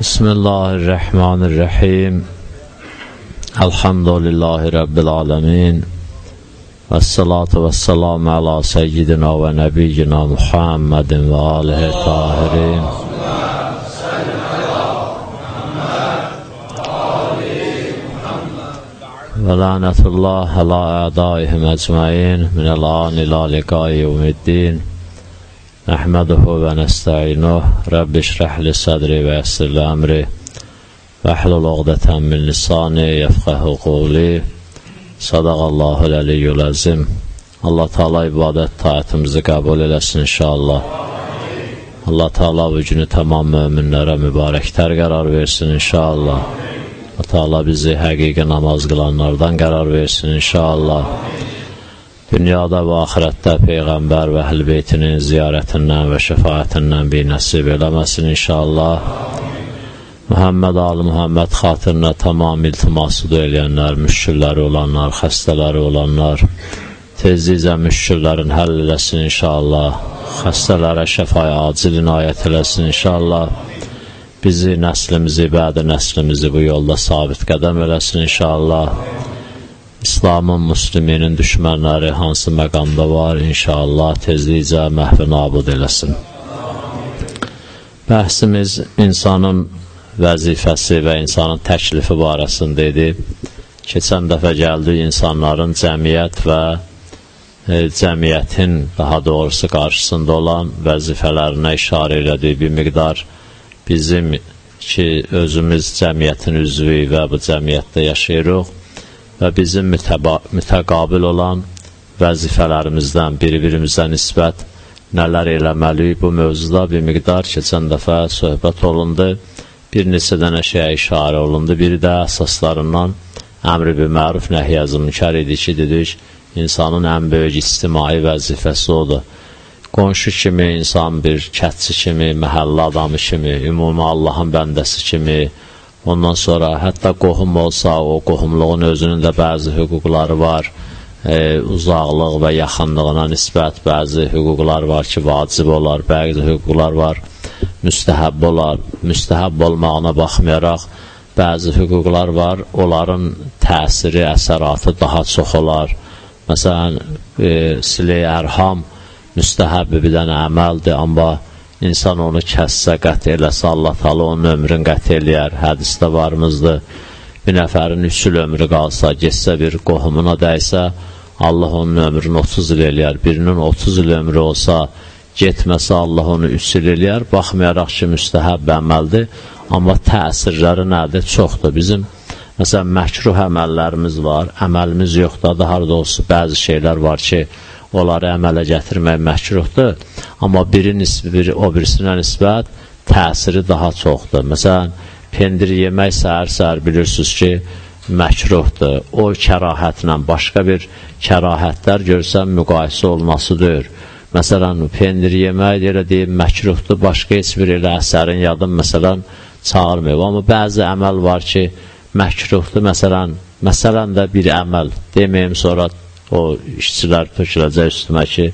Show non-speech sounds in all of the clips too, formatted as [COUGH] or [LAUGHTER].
بسم الله الرحمن الرحيم الحمد لله رب العالمين والصلاة والسلام على سيدنا ونبينا محمد وآله الطاهرين ولعنة الله على أعدائهم أجمعين من الآن إلى لقاء يوم الدين نحمده ونستعينه رب اشرح لي صدري ويسر لي أمري واحلل عقدة من لساني يفقه قولي صدق الله العلي العظيم Allah Taala ibadət taatımızı qəbul eləsin inşallah. Allah Taala bu günü tamam möminlərə mübarəklər qərar versin inşallah. Allah Taala bizi həqiqi namaz qılanlardan qərar versin inşallah. Dünyada və axirətdə Peyğəmbər və əhl beytinin ziyarətindən və şəfaətindən bir nəsib eləməsin inşallah. Muhammed Ali Muhammed xatirinə tamam iltiması eləyənlər, müşkülləri olanlar, xəstələri olanlar, tezliklə müşküllərin həll eləsin inşallah. Xəstələrə şəfaya acil inayət eləsin inşallah. Bizi, nəslimizi, bədi nəslimizi bu yolda sabit qədəm eləsin inşallah. İslamın, müsliminin düşmənləri hansı məqamda var, inşallah tezlikcə məhv nabud eləsin. Bəhsimiz insanın vəzifəsi və insanın təklifi barəsində idi. Keçən dəfə gəldi insanların cəmiyyət və e, cəmiyyətin daha doğrusu qarşısında olan vəzifələrinə işarə elədiyi bir miqdar bizim ki, özümüz cəmiyyətin üzvü və bu cəmiyyətdə yaşayırıq və bizim mütəqabil olan vəzifələrimizdən bir-birimizə nisbət nələr eləməliyik bu mövzuda bir miqdar keçən dəfə söhbət olundu. Bir neçə dənə şeyə işarə olundu. Biri də əsaslarından əmri bir məruf nəhiyyəzı münkar idi ki, dedik, insanın ən böyük ictimai vəzifəsi odur. Qonşu kimi, insan bir kətçi kimi, məhəllə adamı kimi, ümumi Allahın bəndəsi kimi, ondan sonra hətta qohum olsa, o qohumluğun özünün də bəzi hüquqları var, e, uzaqlıq və yaxınlığına nisbət bəzi hüquqlar var ki, vacib olar, bəzi hüquqlar var, müstəhəb olar. Müstəhəb olmağına baxmayaraq, bəzi hüquqlar var, onların təsiri, əsəratı daha çox olar. Məsələn, e, silə ərham müstəhəb bir dənə əməldir, amma insan onu kəssə, qət eləsə, Allah talı onun ömrün qət eləyər. Hədisdə varımızdır, bir nəfərin üç il ömrü qalsa, geçsə bir qohumuna dəysə, Allah onun ömrünü 30 il eləyər. Birinin 30 il ömrü olsa, getməsə Allah onu üç il eləyər. Baxmayaraq ki, müstəhəb əməldir, amma təsirləri nədir? Çoxdur. Bizim Məsələn, məkruh əməllərimiz var, əməlimiz yoxdur, daha doğrusu bəzi şeylər var ki, onları əmələ gətirmək məkruhdur, amma biri, biri o birisinə nisbət təsiri daha çoxdur. Məsələn, pendir yemək səhər-səhər bilirsiniz ki, məkruhdur. O kərahətlə başqa bir kərahətlər görsən müqayisə olmasıdır. Məsələn, pendir yemək elə deyim, məkruhdur, başqa heç bir elə əsərin yadın məsələn çağırmıyor. Amma bəzi əməl var ki, məkruhdur, məsələn, məsələn də bir əməl, deməyim sonra o işçilər töküləcək üstümə ki,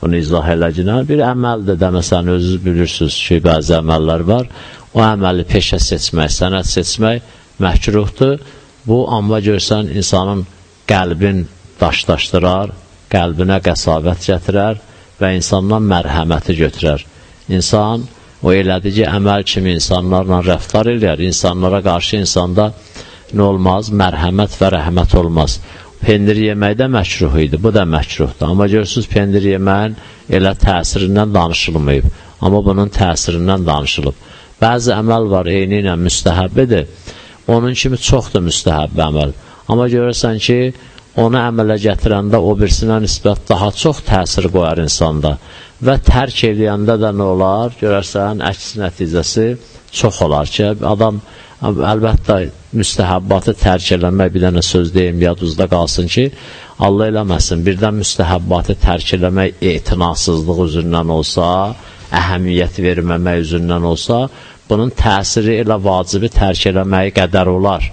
bunu izah eləcəklər. Bir əməldir də, məsələn, özünüz bilirsiniz ki, bəzi əməllər var, o əməli peşə seçmək, sənət seçmək məkruhdur. Bu, amma görsən, insanın qəlbin daşdaşdırar, qəlbinə qəsavət gətirər və insandan mərhəməti götürər. İnsan, O elədi ki, əməl kimi insanlarla rəftar eləyər, insanlara qarşı insanda nə olmaz? Mərhəmət və rəhmət olmaz. Pendir yemək də məkruh idi, bu da məkruhdur. Amma görürsünüz, pendir yeməyin elə təsirindən danışılmayıb. Amma bunun təsirindən danışılıb. Bəzi əməl var, eyni ilə müstəhəbbidir. Onun kimi çoxdur müstəhəbb əməl. Amma görürsən ki, onu əmələ gətirəndə o birisinə nisbət daha çox təsir qoyar insanda və tərk eləyəndə də nə olar? Görərsən, əks nəticəsi çox olar ki, adam əlbəttə müstəhəbbatı tərk eləmək bir dənə söz deyim, yadınızda qalsın ki, Allah eləməsin, birdən müstəhəbbatı tərk eləmək etinasızlıq üzündən olsa, əhəmiyyət verməmək üzündən olsa, bunun təsiri elə vacibi tərk eləməyi qədər olar.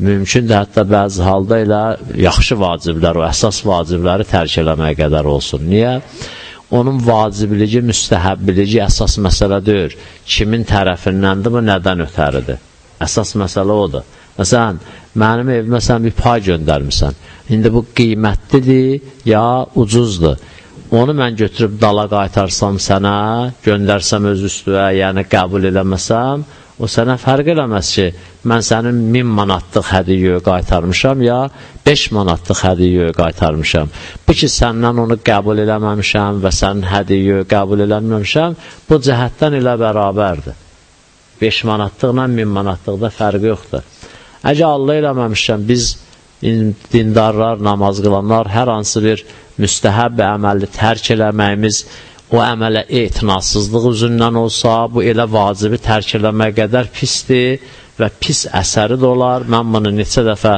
Mümkündür hətta bəzi halda elə yaxşı vaciblər, o əsas vacibləri tərk eləməyə qədər olsun. Niyə? onun vaciblici, müstəhəbbilici əsas məsələ deyil. Kimin tərəfindəndir, bu nədən ötəridir? Əsas məsələ odur. Məsələn, mənim evimə sən bir pay göndərmirsən. İndi bu qiymətlidir, ya ucuzdur. Onu mən götürüb dala qaytarsam sənə, göndərsəm öz üstüvə, yəni qəbul eləməsəm, o sənə fərq eləməz ki, mən sənin 1000 manatlıq hədiyyə qaytarmışam ya 5 manatlıq hədiyyə qaytarmışam. Bu ki, səndən onu qəbul eləməmişəm və sənin hədiyyə qəbul eləməmişəm, bu cəhətdən elə bərabərdir. 5 manatlıqla 1000 manatlıqda fərqi yoxdur. Əgər Allah eləməmişəm, biz dindarlar, namaz qılanlar hər hansı bir müstəhəb əməli tərk eləməyimiz o əmələ etinasızlıq üzündən olsa, bu elə vacibi tərk eləmək qədər pisdir və pis əsəri də olar. Mən bunu neçə dəfə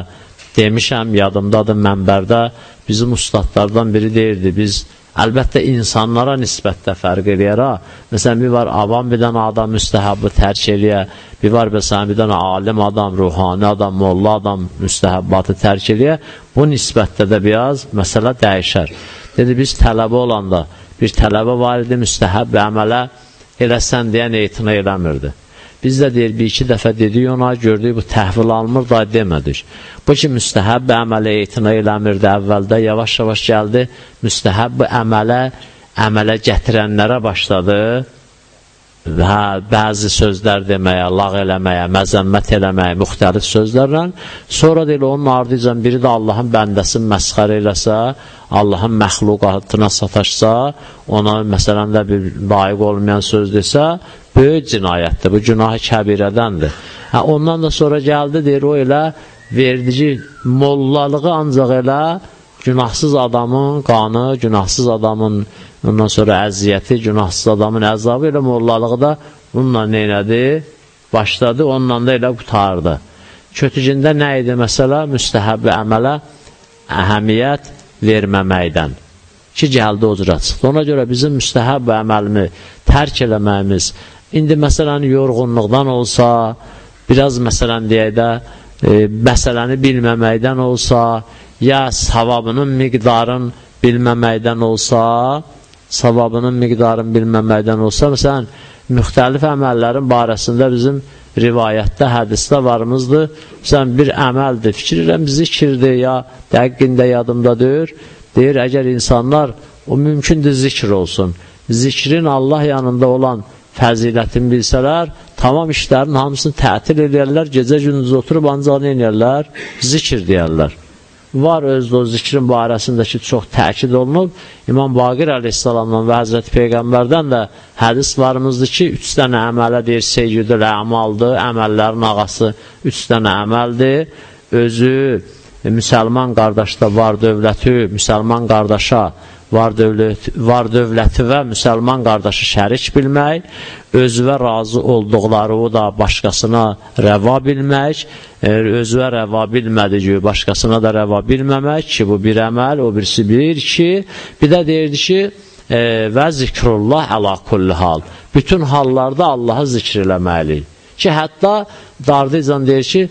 demişəm, yadımdadır mənbərdə bizim ustadlardan biri deyirdi, biz Əlbəttə, insanlara nisbətdə fərq eləyər, ha. Məsələn, bir var, avam bir dənə adam müstəhəbbı tərk eləyə, bir var, məsələn, bir dənə alim adam, ruhani adam, molla adam müstəhəbbatı tərk eləyə, bu nisbətdə də biraz məsələ dəyişər. Dedi, biz tələbə olanda, bir tələbə var idi, müstəhəb əmələ eləsən deyən etina eləmirdi. Biz də deyir, bir-iki dəfə dedik ona, gördük, bu təhvil almır, da demədik. Bu ki, müstəhəb əmələ etina eləmirdi əvvəldə, yavaş-yavaş gəldi, müstəhəb əmələ, əmələ gətirənlərə başladı və bəzi sözlər deməyə, lağ eləməyə, məzəmmət eləməyə, müxtəlif sözlərlə. Sonra deyil, onun ardıcan biri də Allahın bəndəsini məsxər eləsə, Allahın məxluqatına sataşsa, ona məsələn də bir layiq olmayan söz desə, böyük cinayətdir, bu günahı kəbirədəndir. Hə, ondan da sonra gəldi, deyir, o elə verdici mollalığı ancaq elə günahsız adamın qanı, günahsız adamın ondan sonra əziyyəti, günahsız adamın əzabı elə mollalığı da bununla neynədi? Başladı, onunla da elə qutardı. Kötücündə nə idi məsələ? Müstəhəbbi əmələ əhəmiyyət verməməkdən ki, gəldi o cürə çıxdı. Ona görə bizim müstəhəb əməlimi tərk eləməyimiz, İndi məsələn yorğunluqdan olsa, biraz məsələn deyək də, e, məsələni bilməməkdən olsa, ya savabının miqdarın bilməməkdən olsa, savabının miqdarın bilməməkdən olsa, məsələn, müxtəlif əməllərin barəsində bizim rivayətdə, hədisdə varımızdır. Məsələn, bir əməldir, fikir edirəm, zikirdir, ya dəqiqində yadımda deyir, deyir, əgər insanlar o mümkündür zikr olsun, zikrin Allah yanında olan fəzilətini bilsələr, tamam işlərin hamısını tətil edərlər, gecə gündüz oturub ancaq nə edərlər? Zikir deyərlər. Var özdə o zikrin barəsindəki çox təkid olunub. İmam Baqir əleyhissalamdan və Həzrəti Peyğəmbərdən də hədis varımızdır ki, üç dənə əmələ deyir, seyyidül əmaldır, əməllərin ağası üç dənə əməldir. Özü, müsəlman qardaşda var dövləti, müsəlman qardaşa var, dövlət, var dövləti və müsəlman qardaşı şərik bilmək, özünə razı olduqları o da başqasına rəva bilmək, özünə rəva bilmədiyi başqasına da rəva bilməmək ki, bu bir əməl, o birisi bir, iki, bir də deyirdi ki, e, və zikrullah əla kulli hal. Bütün hallarda Allahı zikr eləməliyik. Ki, hətta dardıcan deyir ki,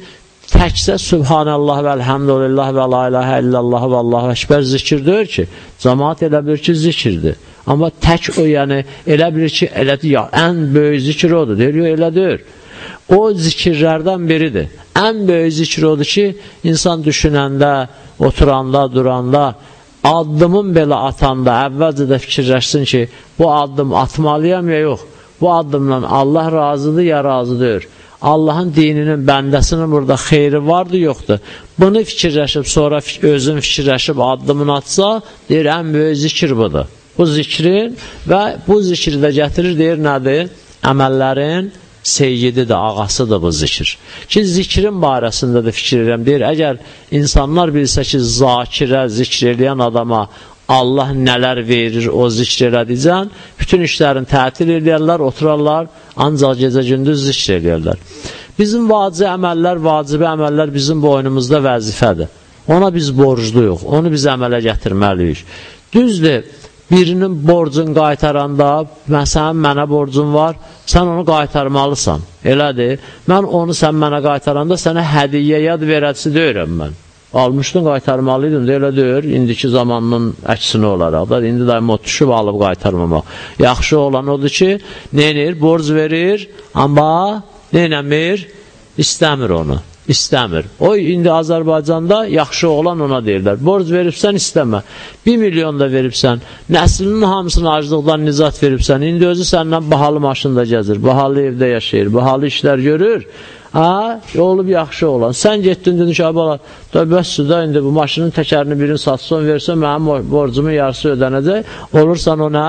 təkcə Subhanallah və Elhamdülillah və La ilahə illallah və Allahu Ekber zikir deyir ki, cəmaat elə bilir ki, zikirdir. Amma tək o, yəni, elə bilir ki, elədir, ya, ən böyük zikir odur, deyir, yox, elə deyir. O zikirlərdən biridir. Ən böyük zikir odur ki, insan düşünəndə, oturanda, duranda, addımın belə atanda, əvvəlcə də fikirləşsin ki, bu addım atmalıyam ya yox, bu addımla Allah razıdır ya razıdır. Allahın dininin bəndəsinin burada xeyri vardı, yoxdur. Bunu fikirləşib, sonra özün fikirləşib addımını atsa, deyir, ən böyük zikir budur. Bu zikrin və bu zikri də gətirir, deyir, nədir? Əməllərin seyyididir, ağasıdır bu zikir. Ki, zikrin barəsində də fikir edirəm, deyir, əgər insanlar bilsə ki, zakirə, zikr eləyən adama Allah nələr verir, o zikr elədicən, bütün işlərini tətil edərlər, oturarlar, ancaq gecə gündüz zikr eləyərlər. Bizim vacib əməllər, vacibi əməllər bizim boynumuzda vəzifədir. Ona biz borcluyuq, onu biz əmələ gətirməliyik. Düzdür, birinin borcun qaytaranda, məsələn, mənə borcun var, sən onu qaytarmalısan, elədir. Mən onu sən mənə qaytaranda sənə hədiyyə yad verəcisi deyirəm mən. Almışdın, qaytarmalıydın, da elə deyir, indiki zamanın əksinə olaraq da, indi də mod düşüb alıb qaytarmamaq. Yaxşı olan odur ki, neyinir? Borc verir, amma neynəmir? İstəmir onu istəmir. O, indi Azərbaycanda yaxşı olan ona deyirlər. Borc veribsən, istəmə. 1 milyon da veribsən, nəslinin hamısını aclıqdan nizat veribsən, indi özü səndən bahalı maşında gəzir, bahalı evdə yaşayır, bahalı işlər görür. Ha, olub yaxşı olan. Sən getdin, dedin ki, bala, da bəsdir da, indi bu maşının təkərini birini satsan, versən, mənim borcumun yarısı ödənəcək, olursan ona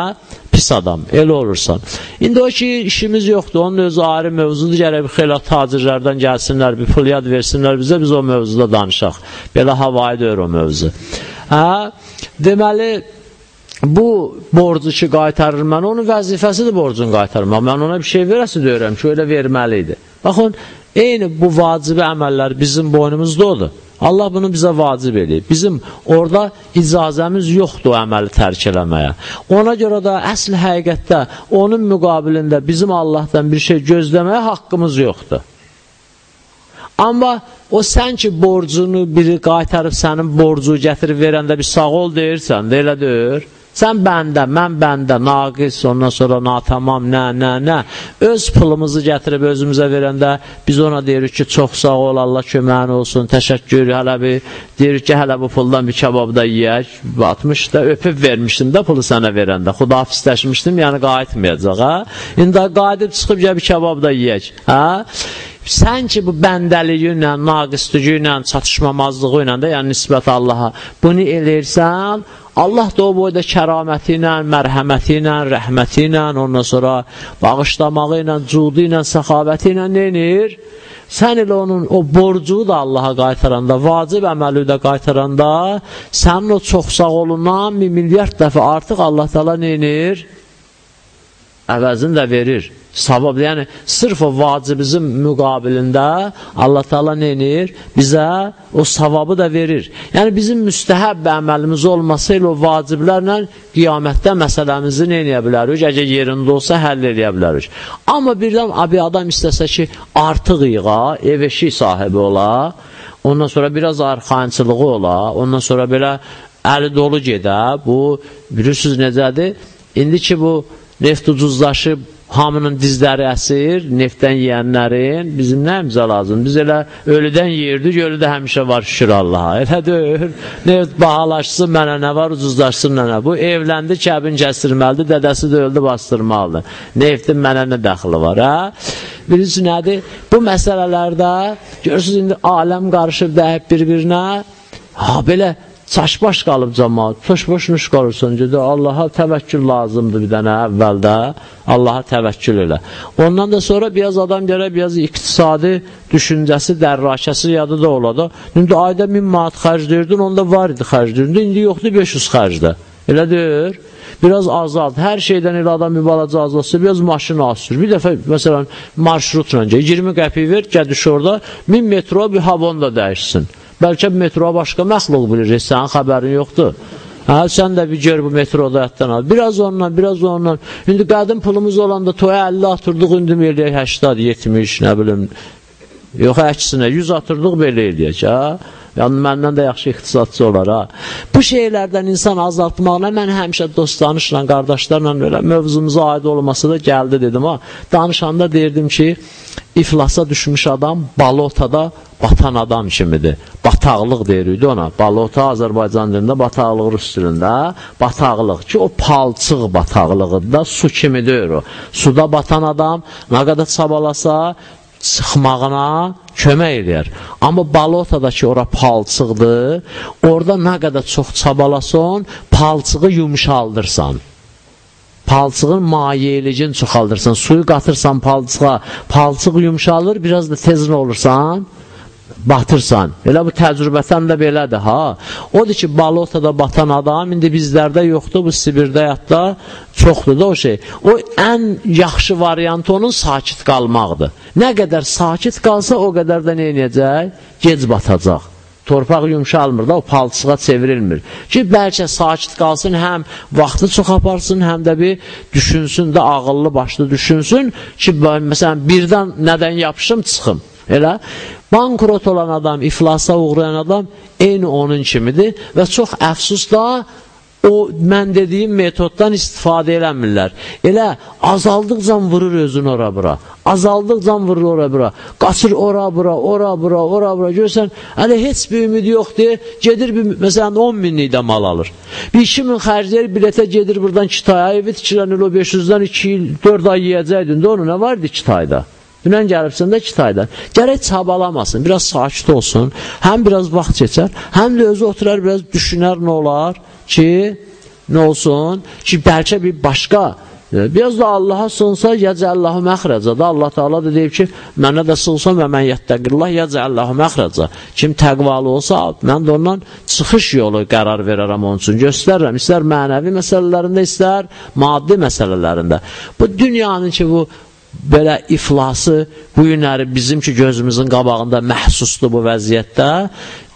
pis adam, elə olursan. İndi o ki, işimiz yoxdur, onun özü ayrı mövzudur, gərək bir xeyla tacirlərdən gəlsinlər, bir pul yad versinlər bizə, biz o mövzuda danışaq. Belə havayıdır o mövzu. Hə, deməli, bu borcu ki, qaytarır mən, onun vəzifəsidir borcunu qaytarmaq. Mən ona bir şey verəsi deyirəm ki, öyle verməli idi. Baxın, Eyni bu vacibi əməllər bizim boynumuzda odur. Allah bunu bizə vacib edir. Bizim orada icazəmiz yoxdur əməli tərk eləməyə. Ona görə də əsl həqiqətdə onun müqabilində bizim Allahdan bir şey gözləməyə haqqımız yoxdur. Amma o sən ki borcunu biri qaytarıb sənin borcu gətirib verəndə bir sağ ol deyirsən, də elə deyir. Sən bəndə, mən bəndə, naqis, ondan sonra natamam, nə, nə, nə. Öz pulumuzu gətirib özümüzə verəndə biz ona deyirik ki, çox sağ ol, Allah köməyin olsun, təşəkkür, hələ bir, deyirik ki, hələ bu puldan bir kebab da yiyək. 60 da öpüb vermişdim də pulu sənə verəndə. Xudafisləşmişdim, yəni qayıtmayacaq, hə? İndi qayıdıb çıxıb gəl bir kebab da yiyək, hə? sən ki bu bəndəliyi ilə, naqisliyi ilə, çatışmamazlığı ilə də, yəni nisbət Allaha bunu eləyirsən, Allah da o boyda kəraməti ilə, mərhəməti ilə, rəhməti ilə, ondan sonra bağışlamağı ilə, cudu ilə, səxavəti ilə neynir? Sən elə onun o borcu da Allaha qaytaranda, vacib əməli də qaytaranda, sənin o çox sağ olundan bir milyard dəfə artıq Allah təala neynir? Əvəzini də verir savab, yəni sırf o vacibimizin müqabilində Allah Taala nə edir? Bizə o savabı da verir. Yəni bizim müstəhəb əməlimiz olmasa ilə o vaciblərlə qiyamətdə məsələmizi nə edə bilərik? Əgər yerində olsa həll edə bilərik. Amma birdən abi adam istəsə ki, artıq yığa, ev eşik sahibi ola, ondan sonra biraz arxayınçılığı ola, ondan sonra belə əli dolu gedə, bu bilirsiniz necədir? İndi ki bu neft ucuzlaşıb hamının dizləri əsir, neftdən yeyənlərin, bizim nəyimizə lazım? Biz elə ölüdən yeyirdik, ölüdə həmişə var şükür Allaha. Elə deyir, neft bahalaşsın, mənə nə var, ucuzlaşsın mənə. Bu evləndi, kəbin kəstirməlidir, dədəsi də öldü, bastırmalıdır. Neftin mənə nə dəxili var, hə? Birincisi nədir? Bu məsələlərdə, görürsünüz, indi aləm qarışıb dəyib bir-birinə, ha, belə çaşbaş qalıb cəmaat, çaşbaşmış qalırsan, gedə Allaha təvəkkül lazımdır bir dənə əvvəldə, Allaha təvəkkül elə. Ondan da sonra biraz adam gələ, biraz iqtisadi düşüncəsi, dərrakəsi yadı da ola da, indi ayda 1000 manat xərcləyirdin, onda var idi xərcləyirdin, indi yoxdur 500 xərcdə. Elə deyir, biraz azalt, hər şeydən elə adam bir balaca azaltsa, biraz maşını asır. Bir dəfə, məsələn, marşrutla, 20 qəpi ver, gədiş orada, 1000 metro bir havon da dəyişsin. Bəlkə metroya başqa məxluq bilir, sənin xəbərin yoxdur. Hə, sən də bir gör bu metroda yatdan al. Biraz ondan, biraz ondan. İndi qadın pulumuz olanda toya 50 atırdıq, indi eləyək 80, 70, nə bilim. Yox, əksinə 100 atırdıq, belə eləyək, hə? Yəni, məndən də yaxşı iqtisadçı olar, ha. Bu şeylərdən insan azaltmaqla mən həmişə dostlanışla, qardaşlarla belə mövzumuza aid olması da gəldi dedim, ha. Danışanda deyirdim ki, iflasa düşmüş adam balotada batan adam kimidir. Bataqlıq deyirik ona. Balota Azərbaycan dilində, bataqlıq rus dilində. Bataqlıq ki, o palçıq bataqlığıdır da, su kimidir o. Suda batan adam nə qədər çabalasa, çıxmağına kömək edir. Amma balotadakı ora palçıqdır, orada nə qədər çox çabalasan, palçığı yumuşaldırsan. Palçığın mayelicini çoxaldırsan, suyu qatırsan palçığa, palçıq yumuşalır, biraz da tezin olursan, batırsan. Elə bu təcrübəsən də belədir, ha. Odur ki, balotada batan adam, indi bizlərdə yoxdur, bu Sibirdə yatda çoxdur da o şey. O ən yaxşı variantı onun sakit qalmaqdır. Nə qədər sakit qalsa, o qədər də nə edəcək? Gec batacaq. Torpaq yumşalmır da, o palçığa çevrilmir. Ki, bəlkə sakit qalsın, həm vaxtı çox aparsın, həm də bir düşünsün də, ağıllı başlı düşünsün ki, məsələn, birdən nədən yapışım, çıxım. Elə bankrot olan adam, iflasa uğrayan adam eyni onun kimidir və çox əfsus da o mən dediyim metoddan istifadə eləmirlər. Elə azaldıqca vurur özünü ora bura. Azaldıqca vurur ora bura. Qaçır ora bura, ora bura, ora bura. Görsən, hələ heç bir ümidi yoxdur. Gedir bir məsələn 10 minlik də mal alır. Bir 2000 xərcləyir, biletə gedir buradan Kitaya, evi tikilənir o 500-dən 2 il, 4 ay yeyəcəkdin. Də onu nə vardı Kitayda? Dünən gəlibsən də Kitaydan. Gərək çabalamasın, biraz sakit olsun. Həm biraz vaxt keçər, həm də özü oturar, biraz düşünər nə olar ki, nə olsun ki, bəlkə bir başqa e, Biraz da Allaha sığınsa, yəcəllahu məxrəcə. Da Allah Teala da deyib ki, mənə də sığınsa və mən yəttəqillah yəcəllahu məxrəcə. Kim təqvalı olsa, mən də ondan çıxış yolu qərar verərəm onun üçün. Göstərirəm, istər mənəvi məsələlərində, istər maddi məsələlərində. Bu dünyanın ki, bu belə iflası bu günləri bizim ki gözümüzün qabağında məhsusdur bu vəziyyətdə,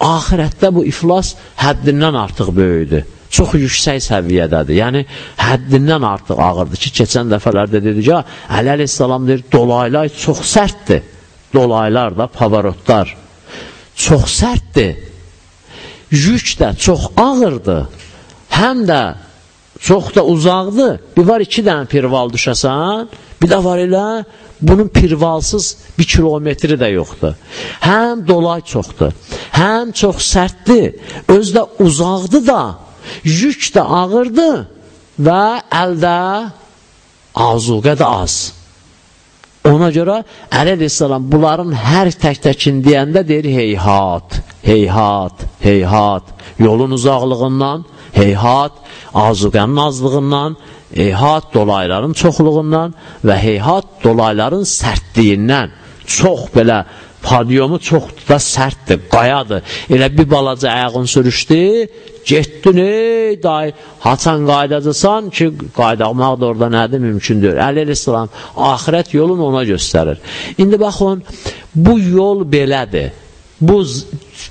ahirətdə bu iflas həddindən artıq böyüdür. Çox yüksək səviyyədədir. Yəni, həddindən artıq ağırdır ki, keçən dəfələrdə dedik ki, Əli Aleyhisselam deyir, dolaylar çox sərtdir. Dolaylar da, pavarotlar çox sərtdir. Yük də çox ağırdır. Həm də çox da uzaqdır. Bir var iki dənə pirval düşəsən, Bir də var elə, bunun pirvalsız bir kilometri də yoxdur. Həm dolay çoxdur, həm çox sərtdir, özdə uzaqdır da, yük də ağırdır və əldə azuqə də az. Ona görə Əli Aleyhisselam bunların hər tək-təkin deyəndə deyir heyhat, heyhat, heyhat, yolun uzaqlığından, heyhat, azuqənin azlığından, heyhat dolayların çoxluğundan və heyhat dolayların sərtliyindən çox belə padyomu çox da sərtdir, qayadır. Elə bir balaca ayağın sürüşdü, getdin, ey day, haçan qaydacısan ki, qaydaqmaq da orada nədir, mümkündür. Əli Əsəlam, ahirət yolunu ona göstərir. İndi baxın, bu yol belədir. Bu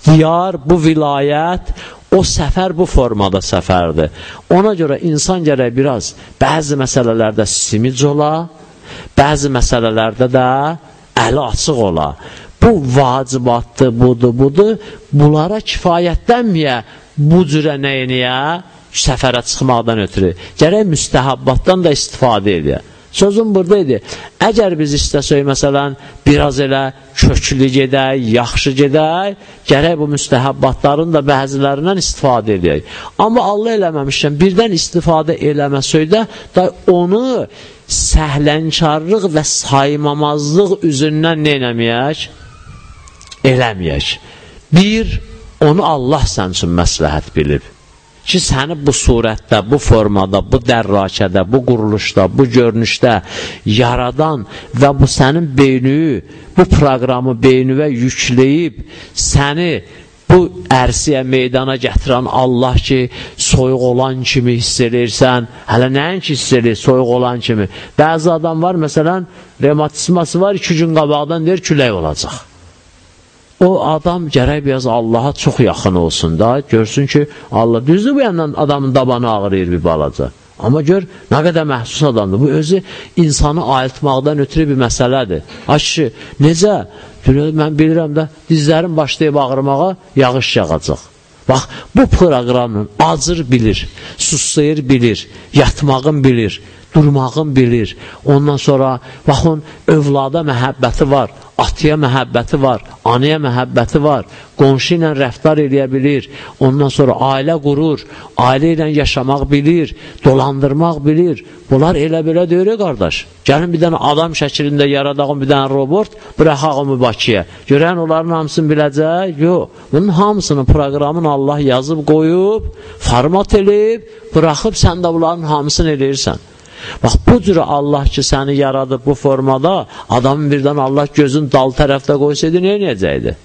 diyar, bu vilayət, O səfər bu formada səfərdir. Ona görə insan gərək biraz bəzi məsələlərdə simic ola, bəzi məsələlərdə də əli açıq ola. Bu vacibatdır, budur, budur. Bunlara kifayətlənməyə bu cürə neyniyə səfərə çıxmaqdan ötürü. Gərək müstəhəbbatdan da istifadə edək. Sözüm burada idi. Əgər biz istəsək, məsələn, biraz elə köklü gedək, yaxşı gedək, gərək bu müstəhəbbatların da bəzilərindən istifadə edək. Amma Allah eləməmişkən, birdən istifadə eləməsək də, da onu səhlənkarlıq və saymamazlıq üzündən nə eləməyək? Eləməyək. Bir, onu Allah sən üçün məsləhət bilib ki, səni bu surətdə, bu formada, bu dərrakədə, bu quruluşda, bu görünüşdə yaradan və bu sənin beynüyü, bu proqramı beynüvə yükləyib səni bu ərsiyə meydana gətirən Allah ki, soyuq olan kimi hiss edirsən, hələ nəyin ki hiss edir, soyuq olan kimi. Bəzi adam var, məsələn, revmatizması var, iki gün qabaqdan deyir, külək olacaq o adam gərək biraz Allaha çox yaxın olsun da, görsün ki, Allah, düzdür bu yandan adamın dabanı ağrıyır bir balaca. Amma gör, nə qədər məhsus adamdır. Bu özü insanı ayıltmaqdan ötürü bir məsələdir. Aşı, necə? Mən bilirəm də, dizlərim başlayıb ağrımağa, yağış yağacaq. Bax, bu proqramın acır bilir, suslayır bilir, yatmağın bilir, durmağın bilir. Ondan sonra, baxın, övlada məhəbbəti var, atıya məhəbbəti var, anaya məhəbbəti var, qonşu ilə rəftar eləyə bilir, ondan sonra ailə qurur, ailə ilə yaşamaq bilir, dolandırmaq bilir. Bunlar elə belə deyir, qardaş. Gəlin bir dənə adam şəklində yaradağım bir dənə robot, bıraxağım Bakıya. Görən onların hamısını biləcək? Yox. Bunun hamısını proqramın Allah yazıb qoyub, format eləyib, bıraxıb sən də bunların hamısını eləyirsən. Bax, bu cürə Allah ki, səni yaradıb bu formada, adamın birdən Allah gözün dal tərəfdə qoysaydı, nə eləyəcəkdi?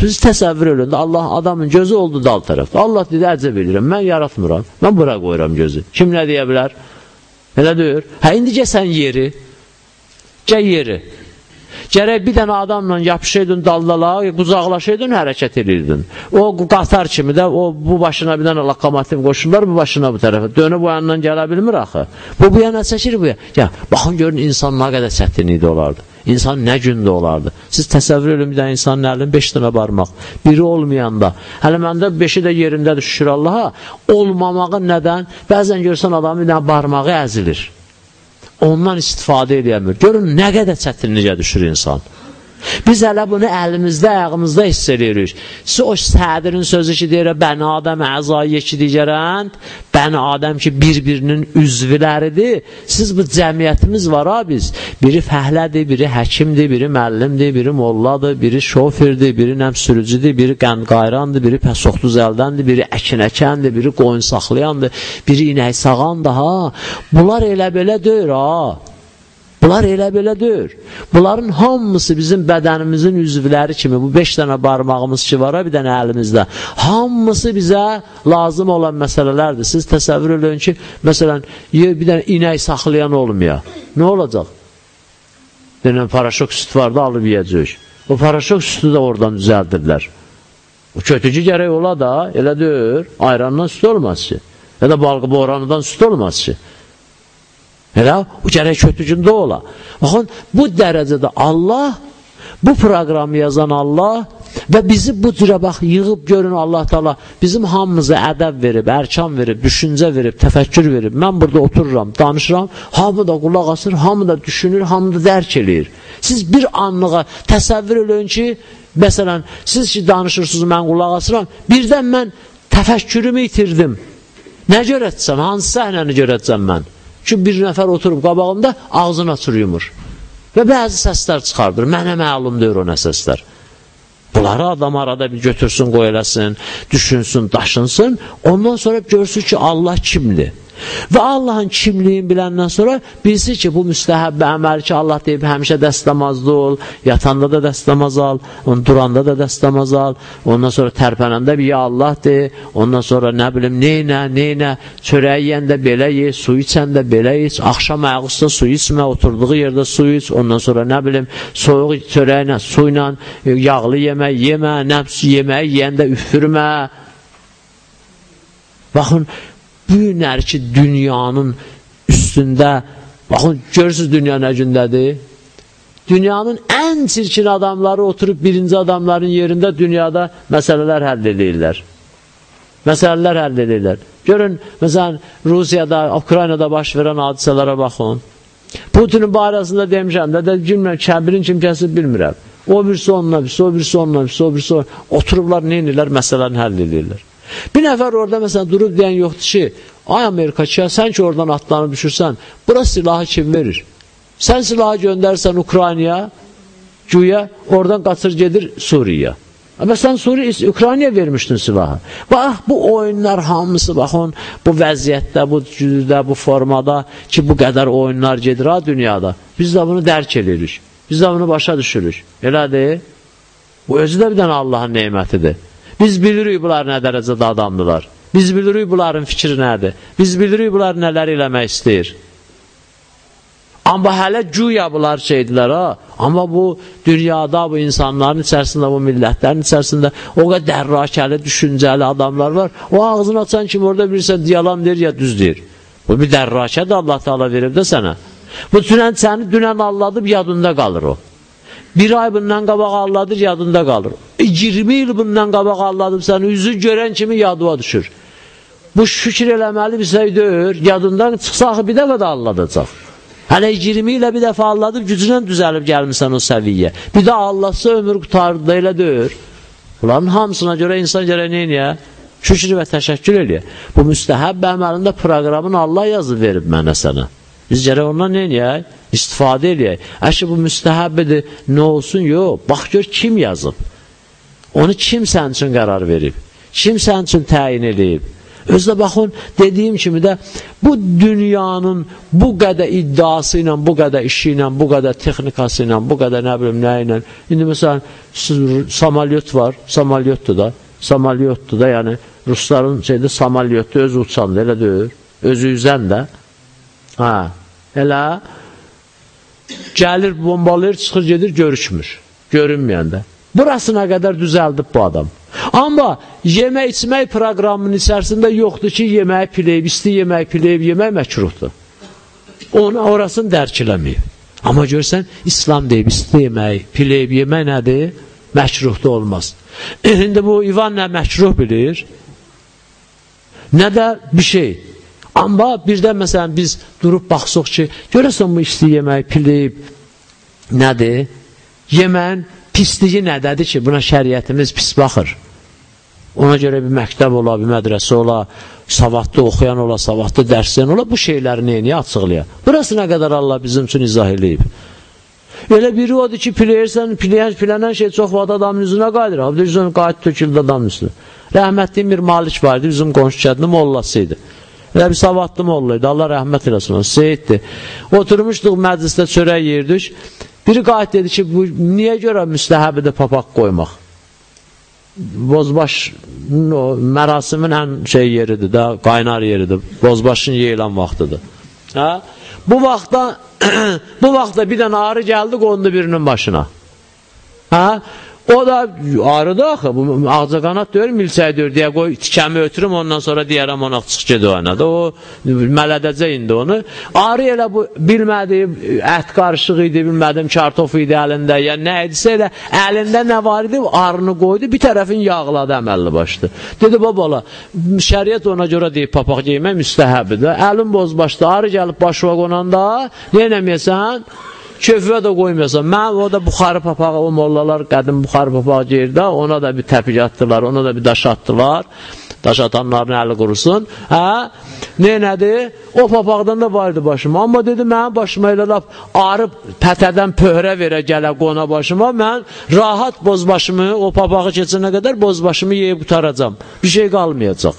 Siz təsəvvür edin, Allah adamın gözü oldu dal tərəfdə. Allah dedi, əcəb edirəm, mən yaratmıram, mən bura qoyuram gözü. Kim nə deyə bilər? Elə deyir. Hə, indi gəsən yeri, gəl yeri. Gərək bir dənə adamla yapışaydın dallala, qucaqlaşaydın, hərəkət edirdin. O qatar kimi də o bu başına bir dənə lokomotiv qoşurlar, bu başına bu tərəfə. Dönüb bu yandan gələ bilmir axı. Bu bu yana çəkir bu yana. Ya, baxın görün insan nə qədər çətinlikdə olardı. İnsan nə gündə olardı? Siz təsəvvür edin bir dənə insanın əlinin 5 dənə barmaq, biri olmayanda. Hələ məndə 5-i də yerindədir şükür Allaha. Olmamağı nədən? Bəzən görsən adamın dənə barmağı əzilir. Ondan istifadə edəmir. Görün nə qədər çətinliyə düşür insan. Biz hələ bunu əlimizdə, ayağımızda hiss edirik. Siz o sədrin sözü ki, deyir, bəni Adəm əzayı ki, digərənd, bəni Adəm ki, bir-birinin üzvləridir. Siz bu cəmiyyətimiz var ha biz. Biri fəhlədir, biri həkimdir, biri müəllimdir, biri molladır, biri şoferdir, biri nəm sürücüdür, biri qənd-qayrandır, biri pəsoxduz əldəndir, biri əkin-əkəndir, biri qoyun saxlayandır, biri inək sağandır, ha. Bunlar elə belə deyir, ha. Bunlar elə belə deyir. Bunların hamısı bizim bədənimizin üzvləri kimi, bu 5 dənə barmağımız ki var, bir dənə əlimizdə. Hamısı bizə lazım olan məsələlərdir. Siz təsəvvür edin ki, məsələn, bir dənə inək saxlayan olmuyor. Nə olacaq? Denən paraşok sütü var da alıb yiyəcək. O paraşok sütü də oradan düzəldirlər. O kötücü gərək ola da, elə deyir, ayrandan süt olmaz ki. Ya da balqı boranıdan süt olmaz ki. Elə o gərək kötücündə ola. Baxın, bu dərəcədə Allah, bu proqramı yazan Allah və bizi bu cürə bax, yığıb görün Allah Taala bizim hamımıza ədəb verib, ərkan verib, düşüncə verib, təfəkkür verib. Mən burada otururam, danışıram, hamı da qulaq asır, hamı da düşünür, hamı da dərk eləyir. Siz bir anlığa təsəvvür edin ki, məsələn, siz ki danışırsınız, mən qulaq asıram, birdən mən təfəkkürümü itirdim. Nə görəcəm? Hansı səhnəni görəcəm mən? Ki, bir nəfər oturub qabağımda ağzını açır yumur. Və bəzi səslər çıxardır. Mənə məlum deyir o nə səslər. Bunları adam arada bir götürsün, qoy eləsin, düşünsün, daşınsın. Ondan sonra görsün ki, Allah kimdir? Və Allahın kimliyini biləndən sonra bilsin ki, bu müstəhəbbə əməl ki, Allah deyib həmişə dəstəmazlı ol, yatanda da dəstəmaz al, duranda da dəstəmaz al, ondan sonra tərpənəndə bir ya Allah de, ondan sonra nə bilim, neynə, neynə, çörək yiyəndə belə ye, su içəndə belə iç, axşam ayaqüstə su içmə, oturduğu yerdə su iç, ondan sonra nə bilim, soyuq çörəklə, su ilə, yağlı yemək yemə, nəfs yemək yeyəndə üfürmə. Baxın, bu günləri ki, dünyanın üstündə, baxın, görürsünüz dünya nə gündədir? Dünyanın ən çirkin adamları oturub birinci adamların yerində dünyada məsələlər həll edirlər. Məsələlər həll edirlər. Görün, məsələn, Rusiyada, Ukraynada baş verən hadisələrə baxın. Putinin barəsində demişəm də, də bilmirəm, kəbirin kim kəsib bilmirəm. O birisi onunla, birisi, o birisi onunla, birisi, o birisi onunla. Oturublar, neynirlər, məsələni həll edirlər. Bir nəfər orada məsələn durub deyən yoxdur ki, ay Amerikaçıya, sən ki oradan atlanıb düşürsən, bura silahı kim verir? Sən silahı göndərsən Ukraynaya, güya oradan qaçır gedir Suriyaya. Amma sən Suriya, Ukraynaya vermişdin silahı. Bax, bu oyunlar hamısı, baxın, bu vəziyyətdə, bu cüzdə, bu formada ki, bu qədər oyunlar gedir ha dünyada. Biz də bunu dərk edirik. Biz də bunu başa düşürük. Elədir? Bu özü də bir dənə Allahın neymətidir. Biz bilirik bunlar nə dərəcədə adamdılar. Biz bilirik bunların fikri nədir. Biz bilirik bunlar nələr eləmək istəyir. Amma hələ güya bunlar şeydilər ha. Amma bu dünyada, bu insanların içərisində, bu millətlərin içərisində o qədər rakəli, düşüncəli adamlar var. O ağzını açan kimi orada bilirsən, yalan deyir ya düz deyir. Bu bir dərrakədir Allah Teala verib də sənə. Bu dünən səni dünən alladıb yadında qalır o. Bir ay bundan qabaq alladır, yadında qalır. 20 il bundan qabaq alladım səni, üzü görən kimi yadıva düşür. Bu şükür eləməli bir şey deyir, yadından çıxsa bir dəfə də alladacaq. Hələ 20 ilə bir dəfə alladıb, gücünə düzəlib gəlmirsən o səviyyə. Bir də Allahsa ömür qutardı da elə deyir. Bunların hamısına görə insan gərək neyniyə? Şükür və təşəkkür eləyə. Bu müstəhəb əməlində proqramın Allah yazıb verib mənə sənə. Biz gərək ondan neyniyə? istifadə eləyək. Əşi bu müstəhəbbidir, nə olsun? Yox, bax gör kim yazıb. Onu kim sənin üçün qərar verib? Kim sənin üçün təyin edib? Özdə baxın, dediyim kimi də bu dünyanın bu qədər iddiası ilə, bu qədər işi ilə, bu qədər texnikası ilə, bu qədər nə bilim nə ilə. İndi məsələn, samalyot var, samalyotdur da, samalyotdur da, yəni rusların şeydə samalyotdur, özü uçandır, elə deyir, özü üzən də. Ha, elə gəlir, bombalayır, çıxır, gedir, görüşmür. Görünməyəndə. Burasına qədər düzəldib bu adam. Amma yemək içmək proqramının içərisində yoxdur ki, yeməyi piləyib, isti yemək piləyib, yemək məkruhdur. Onu orasını dərk eləməyib. Amma görsən, İslam deyib, isti yemək, pileyib yemək nədir? Məkruhda olmaz. İndi bu İvan nə məkruh bilir? Nə də bir şey. Amma birdən məsələn biz durub baxsaq ki, görəsən bu isti yemək, pileyib nədir? Yeməyin pisliyi nədədir ki, buna şəriətimiz pis baxır. Ona görə bir məktəb ola, bir mədrəsə ola, savadlı oxuyan ola, savadlı dərsləyən ola, bu şeyləri neyini açıqlaya. Burası nə qədər Allah bizim üçün izah edib. Elə biri odur ki, piləyirsən, piləyən, pilənən şey çox vaxt adamın üzünə qaydır. Abdül üzünə qayıt töküldü adamın üstünə. Rəhmətli bir malik vardı, bizim qonşu kədinin mollası idi. Elə bir savadlı molla idi, Allah rəhmət eləsin, o seyiddir. Oturmuşduq məclisdə çörək yeyirdik. Biri qayıt dedi ki, bu niyə görə müstəhəbidir papaq qoymaq? Bozbaş o, mərasimin ən şey yeridir də, qaynar yeridir. Bozbaşın yeyilən vaxtıdır. Hə? Bu vaxtda [CLEARS THROAT] bu vaxtda bir dənə arı gəldi, qondu birinin başına. Hə? O da arıdı axı, bu ağca qanat deyil, milçək deyil, deyə qoy tikəmi ötürüm, ondan sonra deyərəm ona çıx gedi oynadı. O mələdəcək indi onu. Arı elə bu bilmədi, ət qarışıq idi, bilmədim kartof idi əlində, ya nə idisə elə əlində nə var idi, arını qoydu, bir tərəfin yağladı əməlli başdı. Dedi babala, şəriət ona görə deyib papaq geymək müstəhəbidir. Əlin boz başdı, arı gəlib başına qonanda, nə eləməyəsən? Köfrə də qoymayasan. Mən o da buxarı papağı, o mollalar qədim buxarı papağı geyirdi, ona da bir təpik atdılar, ona da bir daş atdılar. Daş atanların əli qurusun. Hə? Ne nədir? O papaqdan da vardı başıma. Amma dedi, mənim başıma elə laf arıb pətədən pöhrə verə gələ qona başıma. Mən rahat bozbaşımı, o papağı keçənə qədər bozbaşımı yeyib qutaracam. Bir şey qalmayacaq.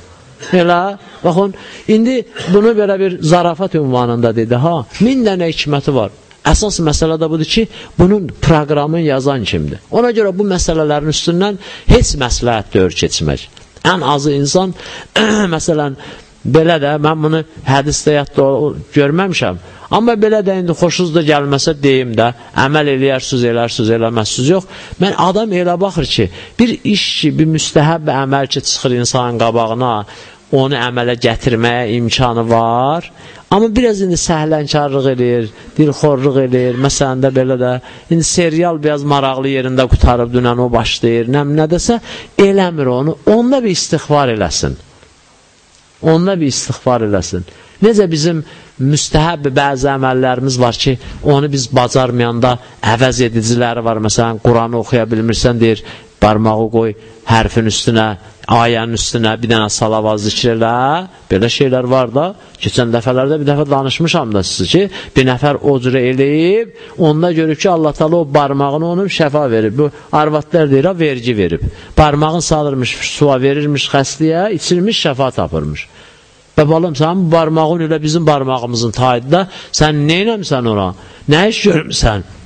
Elə, baxın, indi bunu belə bir zarafat ünvanında dedi, ha, min dənə hikməti var. Əsas məsələ də budur ki, bunun proqramını yazan kimdir? Ona görə bu məsələlərin üstündən heç məsləhət deyir keçmək. Ən azı insan, [CLEARS THROAT] məsələn, belə də, mən bunu hədisdə yadda görməmişəm, amma belə də indi xoşuz da gəlməsə deyim də, əməl eləyərsiniz, elərsiniz, eləməzsiniz, yox. Mən adam elə baxır ki, bir iş ki, bir müstəhəb əməl ki, çıxır insanın qabağına, onu əmələ gətirməyə imkanı var. Amma biraz indi səhlənkarlıq eləyir, dilxorluq eləyir. Məsələn də belə də indi serial biraz maraqlı yerində qutarıb dünən o başlayır. Nə nədəsə eləmir onu. Onda bir istighfar eləsin. Onda bir istighfar eləsin. Necə bizim müstəhəb bəzi əməllərimiz var ki, onu biz bacarmayanda əvəz ediciləri var. Məsələn, Quranı oxuya bilmirsən, deyir, barmağı qoy hərfin üstünə, ayənin üstünə bir dənə salavat zikr elə. Belə şeylər var da. Keçən dəfələrdə bir dəfə danışmışam da sizi ki, bir nəfər o cürə eləyib, onda görür ki, Allah təala o barmağını onun şəfa verib. Bu arvadlar deyir, vergi verib. Barmağını salırmış, suya verirmiş xəstəyə, içirmiş, şəfa tapırmış. Və balım, bu barmağın elə bizim barmağımızın tayında, sən neynəmsən ona? Nə iş görmüsən?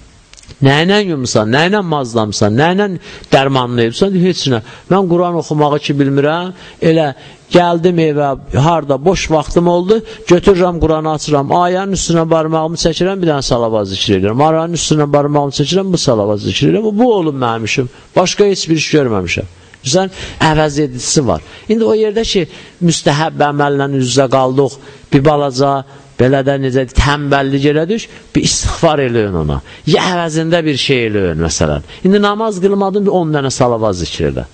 Nə ilə yumsan, nə ilə mazlamsan, nə ilə dərmanlayıbsan, heç nə. Mən Quran oxumağı ki bilmirəm, elə gəldim evə, harada boş vaxtım oldu, götürürəm Quranı açıram, ayənin üstünə barmağımı çəkirəm, bir dənə salavat zikr edirəm. Ayənin üstünə barmağımı çəkirəm, bu salavat zikr edirəm. Bu olub mənim işim. Başqa heç bir iş görməmişəm. Güzel əvəz edicisi var. İndi o yerdə ki, müstəhəb əməllə üz-üzə qaldıq, bir balaca belə də necə tənbəllik elədik, bir istighfar eləyin ona. Ya əvəzində bir şey eləyin, məsələn. İndi namaz qılmadın, bir 10 dənə salavat zikr elə.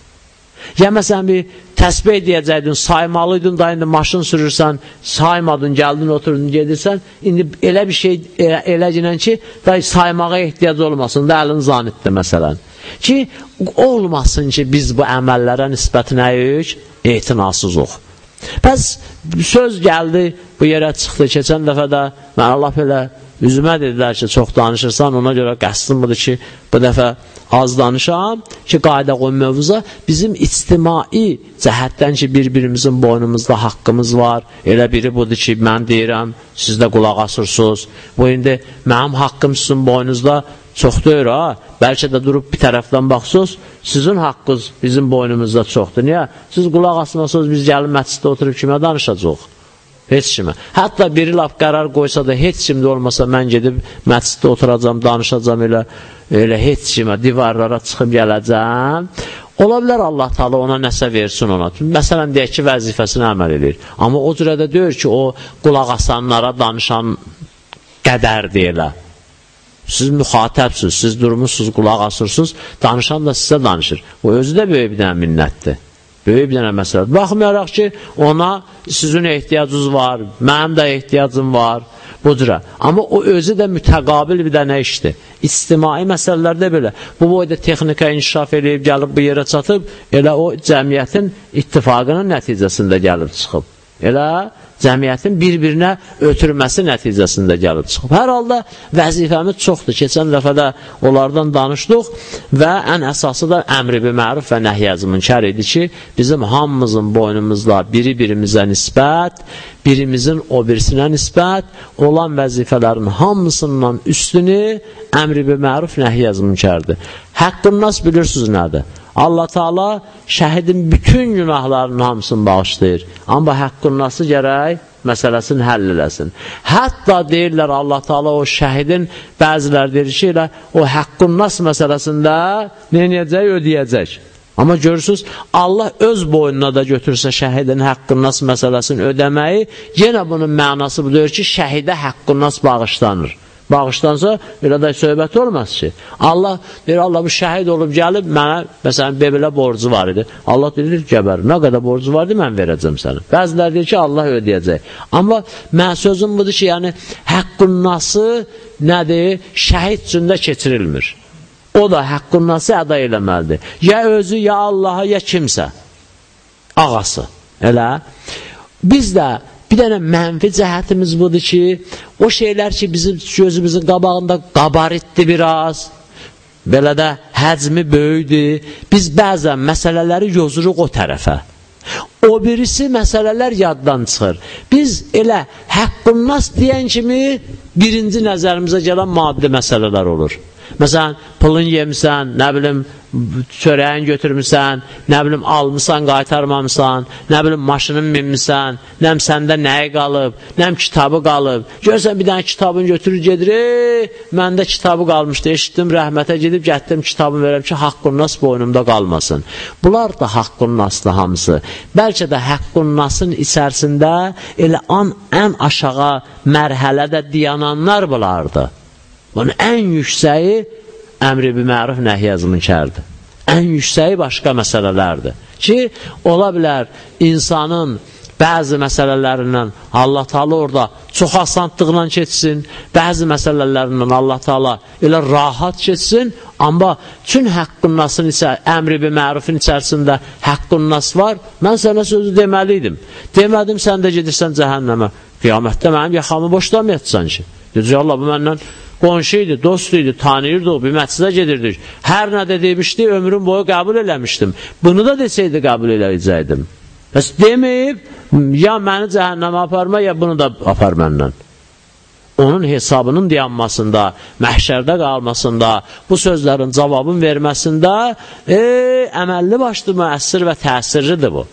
Ya məsələn bir təsbih deyəcəkdin, saymalıydın da indi maşın sürürsən, saymadın, gəldin, oturdun, gedirsən, indi elə bir şey elə, elə ki, da saymağa ehtiyac olmasın da əlin zanitdir məsələn. Ki, olmasın ki, biz bu əməllərə nisbət nəyik? Etinasızıq. Bəs söz gəldi, bu yerə çıxdı, keçən dəfə də mən Allah belə üzümə dedilər ki, çox danışırsan, ona görə qəsdim budur ki, bu dəfə az danışam ki, qayda qoy mövzuza bizim ictimai cəhətdən ki, bir-birimizin boynumuzda haqqımız var. Elə biri budur ki, mən deyirəm, siz də qulaq asırsınız. Bu indi mənim haqqım sizin boynuzda çox deyir ha. Bəlkə də durub bir tərəfdən baxsınız, sizin haqqınız bizim boynumuzda çoxdur. Niyə? Siz qulaq asmasınız, biz gəlib məclisdə oturub kimə danışacaq? Heç kimə. Hətta biri laf qərar qoysa da heç kimdə olmasa mən gedib məclisdə oturacam, danışacam elə elə heç kimə, divarlara çıxıb gələcəm. Ola bilər Allah Taala ona nəsə versin ona. Məsələn deyək ki, vəzifəsini əməl edir. Amma o cürə də deyir ki, o qulaq asanlara danışan qədərdir elə. Siz müxatəbsiniz, siz durmuşsunuz, qulaq asırsınız, danışan da sizə danışır. O özü də böyük bir dənə minnətdir. Böyük bir dənə məsələdir. Baxmayaraq ki, ona sizin ehtiyacınız var, mənim də ehtiyacım var, bu cürə. Amma o özü də mütəqabil bir dənə işdir. İctimai məsələlərdə belə. Bu boyda texnika inkişaf edib, gəlib bu yerə çatıb, elə o cəmiyyətin ittifaqının nəticəsində gəlib çıxıb. Elə cəmiyyətin bir-birinə ötürməsi nəticəsində gəlib çıxıb. Hər halda vəzifəmiz çoxdur. Keçən dəfə də onlardan danışdıq və ən əsası da əmri bir məruf və nəhiyyəz münkər idi ki, bizim hamımızın boynumuzla biri-birimizə nisbət, birimizin o birisinə nisbət olan vəzifələrin hamısından üstünü əmri bir məruf nəhiyyəz münkərdir. Haqqınnas bilirsiniz nədir? Allah Taala şəhidin bütün günahlarının hamısını bağışlayır. Amma haqqınası gərək məsələsini həll eləsin. Hətta deyirlər Allah Taala o şəhidin bəzilər deyir ki, elə o haqqınnas məsələsində nə edəcək, ödəyəcək. Amma görürsünüz, Allah öz boynuna da götürsə şəhidin haqqınnas məsələsini ödəməyi, yenə bunun mənası budur ki, şəhidə haqqınnas bağışlanır bağışlansa, elə də söhbət olmaz ki. Allah deyir, Allah bu şəhid olub gəlib mənə, məsələn, belə borcu var idi. Allah deyir, gəbər, nə qədər borcu var idi, mən verəcəm sənə. Bəzilər deyir ki, Allah ödəyəcək. Amma mən sözüm budur ki, yəni, həqqün nası nədir? Şəhid üçündə keçirilmir. O da həqqün nası əda eləməlidir. Ya özü, ya Allaha, ya kimsə. Ağası. Elə. Biz də Bir dənə mənfi cəhətimiz budur ki, o şeylər ki, bizim gözümüzün qabağında qabaritdir biraz, belə də həcmi böyükdür, biz bəzən məsələləri yozuruq o tərəfə. O birisi məsələlər yaddan çıxır. Biz elə həqqunnas deyən kimi birinci nəzərimizə gələn maddi məsələlər olur. Məsələn, pulun yemisən, nə bilim, çörəyin götürmüsən, nə bilim, almısan, qaytarmamısan, nə bilim, maşının minmisən, nəm səndə nəyi qalıb, nəm kitabı qalıb. Görsən, bir dənə kitabını götürür, gedir, ey, məndə kitabı qalmışdı, eşitdim, rəhmətə gedib, gətdim kitabını verəm ki, haqqın nas boynumda qalmasın. Bunlar da haqqın naslı hamısı. Bəlkə də haqqın nasın içərisində elə an, ən aşağı mərhələdə diyananlar bulardı. Bunun ən yüksəyi əmri bir məruf nəhiyyəz münkərdir. Ən yüksəyi başqa məsələlərdir. Ki, ola bilər insanın bəzi məsələlərindən Allah Taala orada çox asanlıqla keçsin, bəzi məsələlərindən Allah Taala elə rahat keçsin, amma çün haqqın nasın isə əmri bir mərufun içərisində haqqın nas var. Mən sənə sözü deməli idim. Demədim, sən də gedirsən cəhənnəmə. Qiyamətdə mənim yaxamı boşlamayacaqsan ki. Deyəcək Allah bu məndən qonşu idi, dost idi, tanıyırdıq, bir məscidə gedirdik. Hər nə də demişdi, ömrüm boyu qəbul eləmişdim. Bunu da desəydi qəbul eləyəcəkdim. Bəs deməyib, ya məni cəhənnəmə aparma, ya bunu da apar məndən. Onun hesabının dayanmasında, məhşərdə qalmasında, bu sözlərin cavabın verməsində e, əməlli başlı müəssir və təsirlidir bu.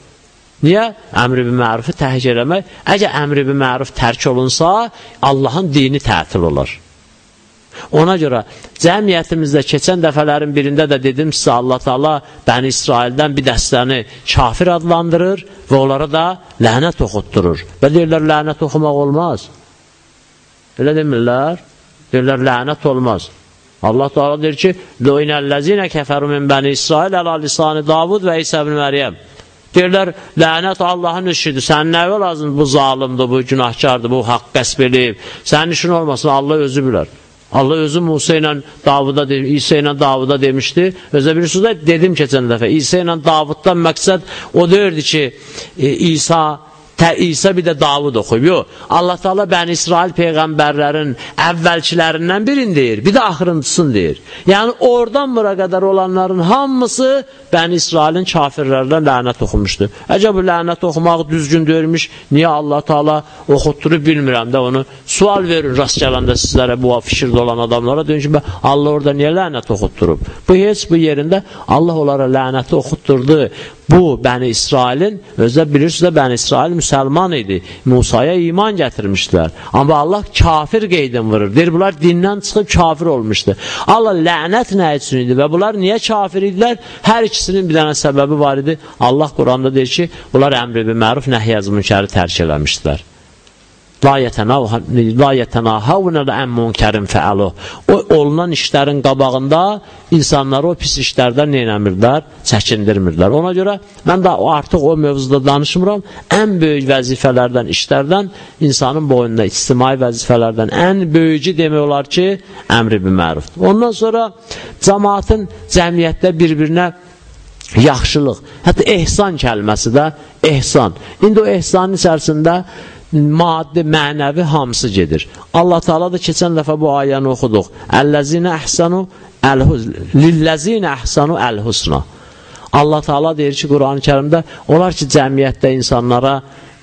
Niyə? Əmri bir mərufu təhrik eləmək. Əgər əmri bir məruf tərk olunsa, Allahın dini tətil olur. Ona görə cəmiyyətimizdə keçən dəfələrin birində də dedim sizə Allah Taala Bəni İsraildən bir dəstəni kafir adlandırır və onlara da lənət oxutdurur. Və deyirlər lənət oxumaq olmaz. Elə demirlər? Deyirlər lənət olmaz. Allah Taala deyir ki: "Lu'inellezine keferu min Bəni İsrail ala lisanı Davud və İsa ibn Məryəm." Deyirlər, lənət Allahın işidir. Sənin nə lazımdır? Bu zalimdir, bu günahkardır, bu haqq qəsb eləyib. Sənin işin olmasın, Allah özü bilər. Allah özü Musa ilə Davuda, İsa ilə Davuda demişdi. Özə bir sözdə dedim keçən dəfə. İsa ilə Davuddan məqsəd o deyirdi ki, e, İsa Tə İsa bir də Davud oxuyub. Yox, Allah Taala Bəni İsrail peyğəmbərlərin əvvəlkilərindən birini deyir, bir də axırıncısını deyir. Yəni oradan bura qədər olanların hamısı Bəni İsrailin kafirlərinə lənət oxumuşdu. Əcəb bu lənət oxumaq düzgün deyirmiş, niyə Allah Taala oxutdurub bilmirəm də onu. Sual verin rast gələndə sizlərə bu fikirdə olan adamlara deyin ki, Allah orada niyə lənət oxutdurub? Bu heç bu yerində Allah onlara lənəti oxutdurdu. Bu, Bəni İsrailin, özdə bilirsiniz də, Bəni İsrail müsəlman idi. Musaya iman gətirmişdilər. Amma Allah kafir qeydin vurur. Deyir, bunlar dindən çıxıb kafir olmuşdu. Allah lənət nə üçün idi və bunlar niyə kafir idilər? Hər ikisinin bir dənə səbəbi var idi. Allah Quranda deyir ki, bunlar əmri bir məruf, nəhiyyəz münkəri tərk eləmişdilər. La yetənahavunə ən münkərin fəalu. O olunan işlərin qabağında insanları o pis işlərdən neynəmirlər? Çəkindirmirlər. Ona görə mən də artıq o mövzuda danışmıram. Ən böyük vəzifələrdən, işlərdən insanın boynunda ictimai vəzifələrdən ən böyücü demək olar ki, əmri bir mərufdur. Ondan sonra cəmaatın cəmiyyətdə bir-birinə yaxşılıq, hətta ehsan kəlməsi də ehsan. İndi o ehsanın içərisində maddi, mənəvi hamısı gedir. Allah Taala da keçən dəfə bu ayəni oxuduq. Əlləzinə əhsanu lilləzinə əhsanu əlhusna. Allah Taala deyir ki, Quran-ı Kərimdə onlar ki, cəmiyyətdə insanlara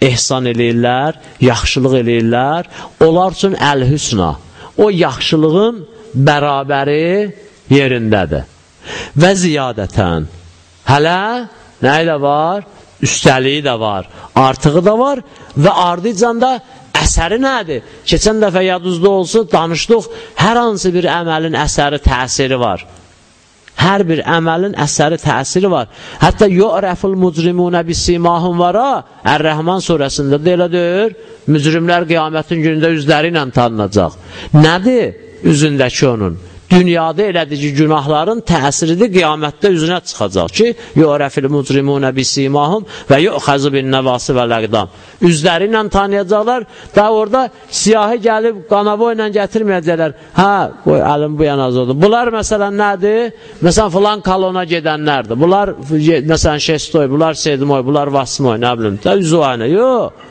ehsan eləyirlər, yaxşılıq eləyirlər, onlar üçün əlhüsna. O yaxşılığın bərabəri yerindədir. Və ziyadətən hələ nə ilə var? Üstəliyi də var, artığı da var və ardıcan da əsəri nədir? Keçən dəfə yadınızda olsun, danışdıq, hər hansı bir əməlin əsəri, təsiri var. Hər bir əməlin əsəri, təsiri var. Hətta yu'raful mucrimunə bisimahum vara Ər-Rəhman surəsində də elə deyir, mücrimlər qiyamətin günündə üzləri ilə tanınacaq. Nədir üzündəki onun? Dünyada elədiyi günahların təsiridir qiyamətdə üzünə çıxacaq ki, yu'rafil mucrimunə bisimahum və yu'xazu bin nəvası və ləqdam. Üzləri ilə tanıyacaqlar və orada siyahı gəlib qanavoy ilə gətirməyəcəklər. Hə, qoy əlim bu yana azoldu. Bunlar məsələn nədir? Məsələn filan kolona gedənlərdir. Bunlar məsələn şestoy, bunlar sedmoy, bunlar vasmoy, nə bilim, də üzvayına. Yox.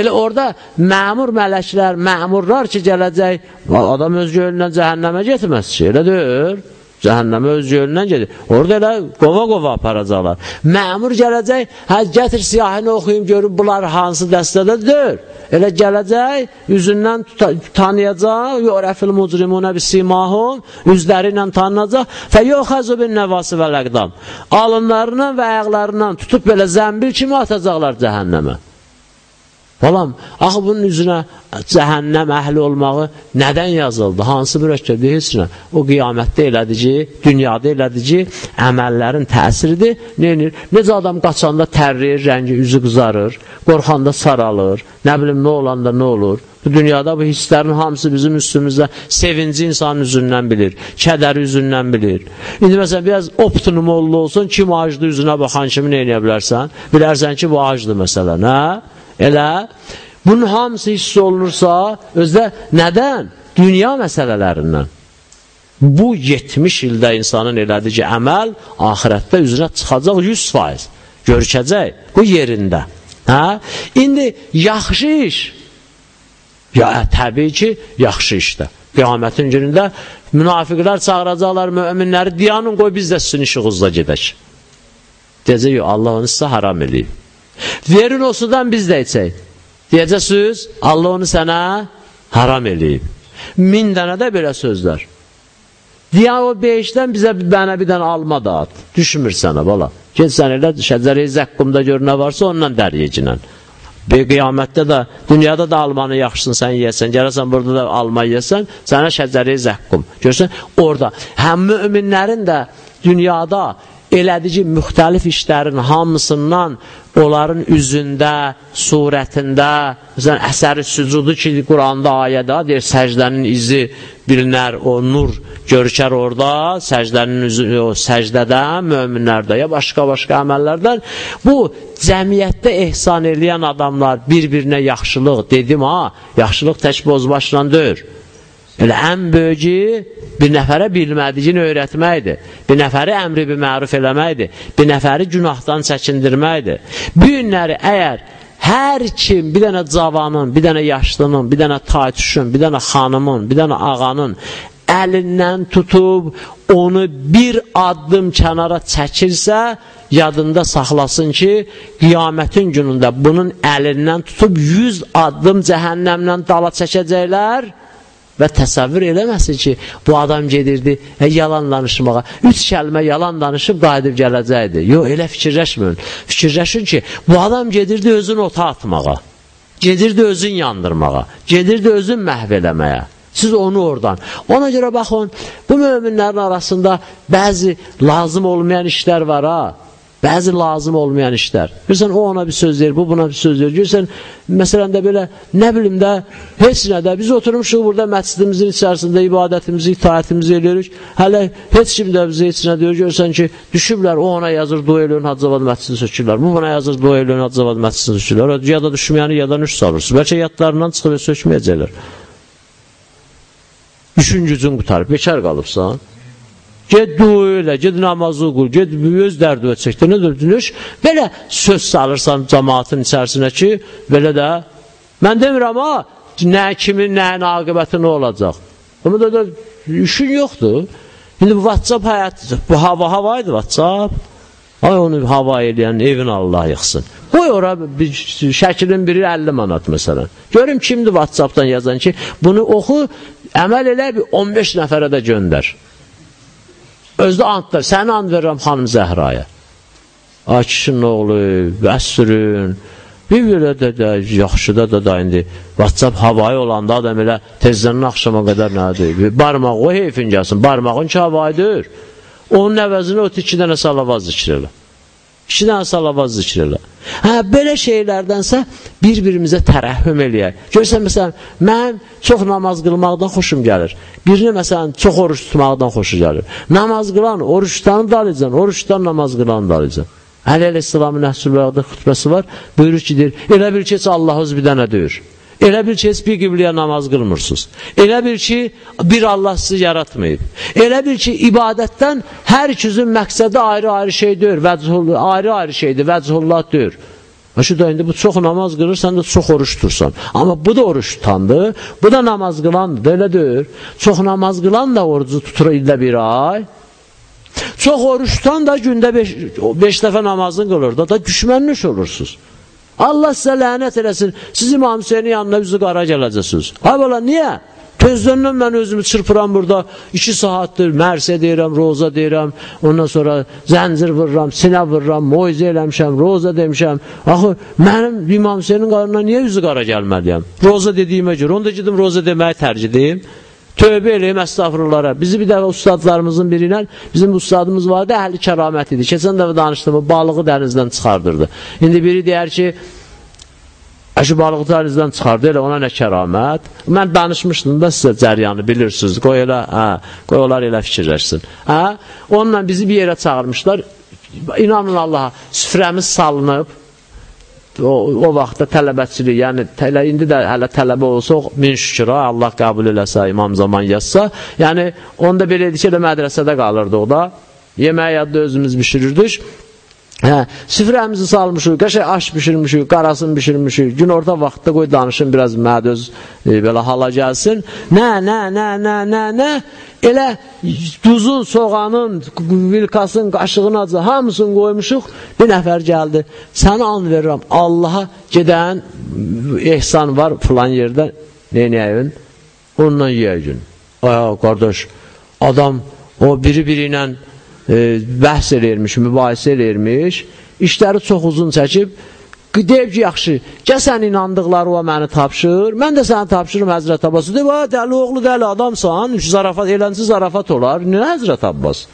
Elə orada məmur mələklər, məmurlar ki, gələcək, adam öz gölündən cəhənnəmə getməz ki, elə deyir. Cəhənnəmə öz yönündən gedir. Orada elə qova-qova aparacaqlar. Məmur gələcək, hə, gətir siyahını oxuyum, görüm bunlar hansı dəstədədir. Elə gələcək, üzündən tanıyacaq, yorəfil mucrimunə bisimahum, üzləri ilə tanınacaq, fə yoxəzu bin nəvası və ləqdam. Alınlarından və ayaqlarından tutub belə zəmbil kimi atacaqlar cəhənnəmə. Balam, axı bunun üzünə cəhənnəm əhli olmağı nədən yazıldı? Hansı mürəkkəbdir? Heç nə. O qiyamətdə elədici, dünyada elədici əməllərin təsiridir. Neyinir? Necə adam qaçanda tərləyir, rəngi, üzü qızarır, qorxanda saralır, nə bilim, nə olanda nə olur? Bu dünyada bu hisslərin hamısı bizim üstümüzdə sevinci insanın üzündən bilir, kədəri üzündən bilir. İndi məsələn, biraz optimum olsun, kim acdı üzünə baxan kimi nə edə bilərsən? Bilərsən ki, bu acdı məsələn, hə? Elə bunun hamısı hiss olunursa, özdə nədən? Dünya məsələlərindən. Bu 70 ildə insanın elədiyi ki, əməl ahirətdə üzrə çıxacaq 100%. Görkəcək bu yerində. Hə? İndi yaxşı iş ya təbii ki, yaxşı işdə. Qiyamətin günündə münafiqlər çağıracaqlar möminləri, diyanın qoy biz də sizin işinizlə gedək. Deyəcək, Allah onu sizə haram eləyib. Verin o sudan biz də içək. Deyəcəksiniz, Allah onu sənə haram eləyib. Min dənə də belə sözlər. Deyən o beşdən bizə mənə bir dənə alma da at. Düşmür sənə, bala. Get sən elə şəcəri zəqqumda gör nə varsa ondan dəriyecinən. Bir qiyamətdə də, dünyada da almanı yaxşısın sən yeyəsən, gələsən burada da alma yeyəsən, sənə şəcəri zəqqum. Görsən, orada həm müminlərin də dünyada elədici müxtəlif işlərin hamısından onların üzündə, surətində, məsələn, əsəri sücudu ki, Quranda ayədə deyir, səcdənin izi bilinər, o nur görkər orada, səcdənin üzü, o səcdədə, möminlərdə, ya başqa-başqa əməllərdən. Bu, cəmiyyətdə ehsan eləyən adamlar bir-birinə yaxşılıq, dedim ha, yaxşılıq tək bozbaşla deyir. Elə ən böyücü bir nəfərə bilmədiyini öyrətməkdir. Bir nəfəri əmri bir məruf eləməkdir. Bir nəfəri günahdan çəkindirməkdir. Bu günləri əgər hər kim bir dənə cavanın, bir dənə yaşlının, bir dənə taytuşun, bir dənə xanımın, bir dənə ağanın əlindən tutub onu bir addım kənara çəkirsə, yadında saxlasın ki, qiyamətin günündə bunun əlindən tutub 100 addım cəhənnəmdən dala çəkəcəklər və təsəvvür eləməsin ki, bu adam gedirdi e, yalan danışmağa. Üç kəlmə yalan danışıb qayıdıb gələcəkdir. Yox, elə fikirləşməyin. Fikirləşin ki, bu adam gedirdi özünü ota atmağa. Gedirdi özün yandırmağa. Gedirdi özün məhv eləməyə. Siz onu oradan. Ona görə baxın, bu möminlərin arasında bəzi lazım olmayan işlər var ha. Bəzi lazım olmayan işlər. Görsən, o ona bir söz deyir, bu buna bir söz deyir. Görsən, məsələn də belə, nə bilim də, heç nə də, biz oturmuşuq burada məscidimizin içərisində ibadətimizi, itaətimizi edirik. Hələ heç kim də bizə heç nə deyir. Görsən ki, düşüblər, o ona yazır, dua eləyən Hacıvad məscidini sökürlər. Bu buna yazır, dua eləyən Hacıvad məscidini sökürlər. Ya da düşməyəni, ya da nüş salırsınız. Bəlkə yadlarından çıxıb sökməyəcəklər. İşin gücün qutarıb, bekar qalıbsan. Get dua elə, get namazı qul, get öz dərdivə çəkdir. Nə dördünüş? Belə söz salırsan cəmaatın içərisinə ki, belə də, mən demirəm ha, nə kimin, nəyin aqibəti nə olacaq. Amma da, da işin yoxdur. İndi bu WhatsApp həyat, bu hava havaydı WhatsApp. Ay onu hava eləyən evin Allah yıxsın. Qoy ora bir, şəklin biri 50 manat məsələn. Görüm kimdir WhatsAppdan yazan ki, bunu oxu, əməl elə bir 15 nəfərə də göndər. Özdə andlar, səni and verirəm xanım Zəhraya. Ay kişinin oğlu, vəsrün, bir belə də, də yaxşıda da da indi WhatsApp havayı olanda adam elə tezdən axşama qədər nədir? Barmaq o heyfin gəlsin, barmağın ki havaydır. Onun əvəzinə o iki dənə salavaz zikr elə. İki dənə salavaz zikr elə. Hə, belə şeylərdənsə bir-birimizə tərəhhüm eləyək. Görsən, məsələn, mən çox namaz qılmaqdan xoşum gəlir. Birini, məsələn, çox oruç tutmaqdan xoşu gəlir. Namaz qılan, oruç tutanı dalıcan, oruç tutan namaz qılanı dalıcan. Əli Əl-İslamın Nəhsülbəğdə xütbəsi var. Buyurur ki, deyir, elə bir ki, Allah öz bir dənə deyir. Elə bil ki, heç bir qibliyə namaz qılmırsınız. Elə bil ki, bir Allah sizi yaratmayıb. Elə bil ki, ibadətdən hər ikizin məqsədi ayrı-ayrı şeydir, ayrı-ayrı şeydir, vəchullah deyir. Şu da indi bu çox namaz qılır, sən də çox oruç tutursan. Amma bu da oruç tutandır, bu da namaz qılandır, da elə deyir. Çox namaz qılan da orucu tutur ildə bir ay. Çox oruç tutan da gündə 5 dəfə namazını qılır da, da düşmənliş olursunuz. Allah sizə lənət eləsin. Siz İmam Hüseynin yanına üzü qara gələcəksiniz. Ay bala, niyə? Tezdən mən özümü çırpıram burada. iki saatdir mərsə deyirəm, roza deyirəm. Ondan sonra zəncir vururam, sinə vururam, moizə eləmişəm, roza demişəm. Axı, mənim İmam Hüseynin qarına niyə üzü qara gəlməliyəm? Roza dediyimə görə. Onda gedim roza deməyi tərcih edeyim. Tövbə eləyim əstəğfurullara. Bizi bir dəfə ustadlarımızın biri ilə, bizim ustadımız vardı, əhli kəramət idi. Keçən dəfə danışdım, balığı dənizdən çıxardırdı. İndi biri deyər ki, Əşi balığı dənizdən çıxardı, elə ona nə kəramət. Mən danışmışdım da sizə cəryanı bilirsiniz. Qoy elə, hə, qoy onlar elə fikirləşsin. Hə? Onunla bizi bir yerə çağırmışlar. İnanın Allaha, süfrəmiz salınıb o, o vaxtda tələbəçilik, yəni tələ, indi də hələ tələbə olsa, min şükür, Allah qəbul eləsə, imam zaman yazsa, yəni onda belə idi ki, elə mədrəsədə qalırdıq da, yeməyi yadda özümüz bişirirdik, Hə, süfrəmizi salmışıq, qəşəng aş bişirmişik, qarasını bişirmişik. Gün orta vaxtda qoy danışın biraz mədöz e, belə hala gəlsin. Nə, nə, nə, nə, nə, nə? Elə duzun, soğanın, vilkasın, qaşığın acı hamısını qoymuşuq. Bir nəfər gəldi. Səni an verirəm. Allaha gedən ehsan var filan yerdə. Neynəyəyin? Onunla yiyəcün. Ay, qardaş, adam o biri-biri ilə bəhs eləyirmiş, mübahisə eləyirmiş, işləri çox uzun çəkib, deyib ki, yaxşı, gəl sən inandıqları o məni tapşır, mən də səni tapşırım Həzrət Abbas. Deyib, dəli oğlu, dəli adamsan, zarafat, elənsi zarafat olar, nə Həzrət Abbas?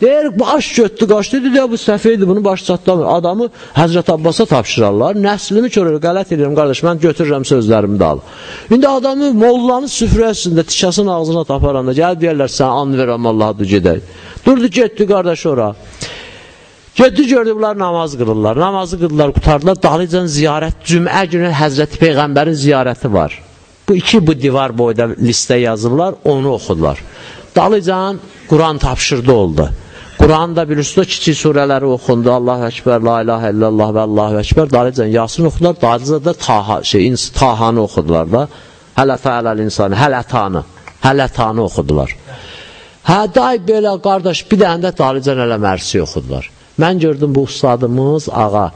Deyir, baş götdü, qaçdı, dedi, bu səfeydir, bunu baş çatlamır. Adamı Həzrət Abbasa tapşırarlar, nəslimi körür, qələt edirəm, qardaş, mən götürürəm sözlərimi dal. İndi adamı mollanın süfrəsində, tikasının ağzına taparanda, gəl deyərlər, sən an verəm, Allah'a gedək. Durdu, getdi, qardaş, ora. Getdi, gördü, bunlar namaz qılırlar. Namazı qılırlar, qutardılar, dalıcan ziyarət, cümə günü Həzrəti Peyğəmbərin ziyarəti var. Bu iki bu divar boyda listə yazırlar, onu oxudular. Dalıcan Quran tapşırdı oldu. Quranda bilirsiniz, kiçik surələri oxundu. Allahu Ekber, La ilahe illallah və Allahu Ekber. Dalıcan Yasin oxudular. Dalıcan da taha, şey, Tahanı oxudular da. Hələ fəaləl insanı, hələtanı. Hələtanı oxudular. Hə, day belə qardaş, bir dənə də Dalıcan hələ mərsi oxudular. Mən gördüm bu ustadımız ağa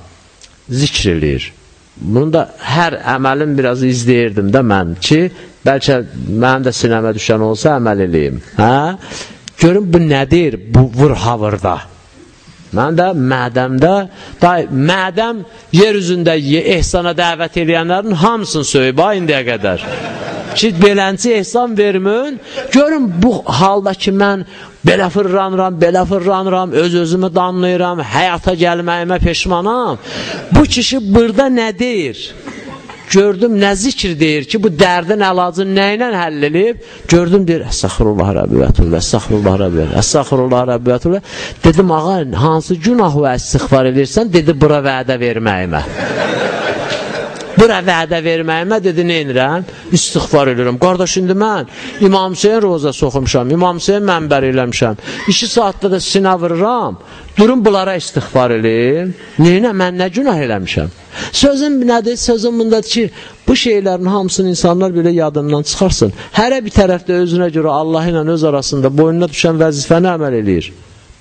zikr eləyir. Bunu da hər əməlim biraz izləyirdim də mən ki, bəlkə mənim də sinəmə düşən olsa əməl eləyim. Hə? Görün bu nədir? Bu vur havırda. Mən də mədəmdə, day, mədəm yer üzündə ehsana dəvət edənlərin hamısını söyüb, indiyə qədər. Ki, belənci ehsan vermin. Görün, bu halda ki, mən belə fırlanıram, belə fırlanıram, öz-özümü danlayıram, həyata gəlməyimə peşmanam. Bu kişi burada nə deyir? gördüm nə zikr deyir ki, bu dərdin əlacını nə ilə həll edib? Gördüm deyir, əstəxirullah rəbbiyətullah, əstəxirullah rəbbiyətullah, əstəxirullah rəbbiyətullah. Dedim, ağa, hansı günah və istighfar edirsən? Dedi, bura vədə verməyimə. Bura vədə verməyimə dedi, nə edirəm? İstighfar edirəm. Qardaş, indi mən İmam Hüseyin rozası oxumuşam, İmam Hüseyin mənbər eləmişəm. İki saatda da sinə vururam. Durum bunlara istighfar eləyim. Neyinə, mən nə günah eləmişəm? Sözüm nədir? Sözüm bundadır ki, bu şeylərin hamısını insanlar belə yadından çıxarsın. Hərə bir tərəfdə özünə görə Allah ilə öz arasında boynuna düşən vəzifəni əməl eləyir.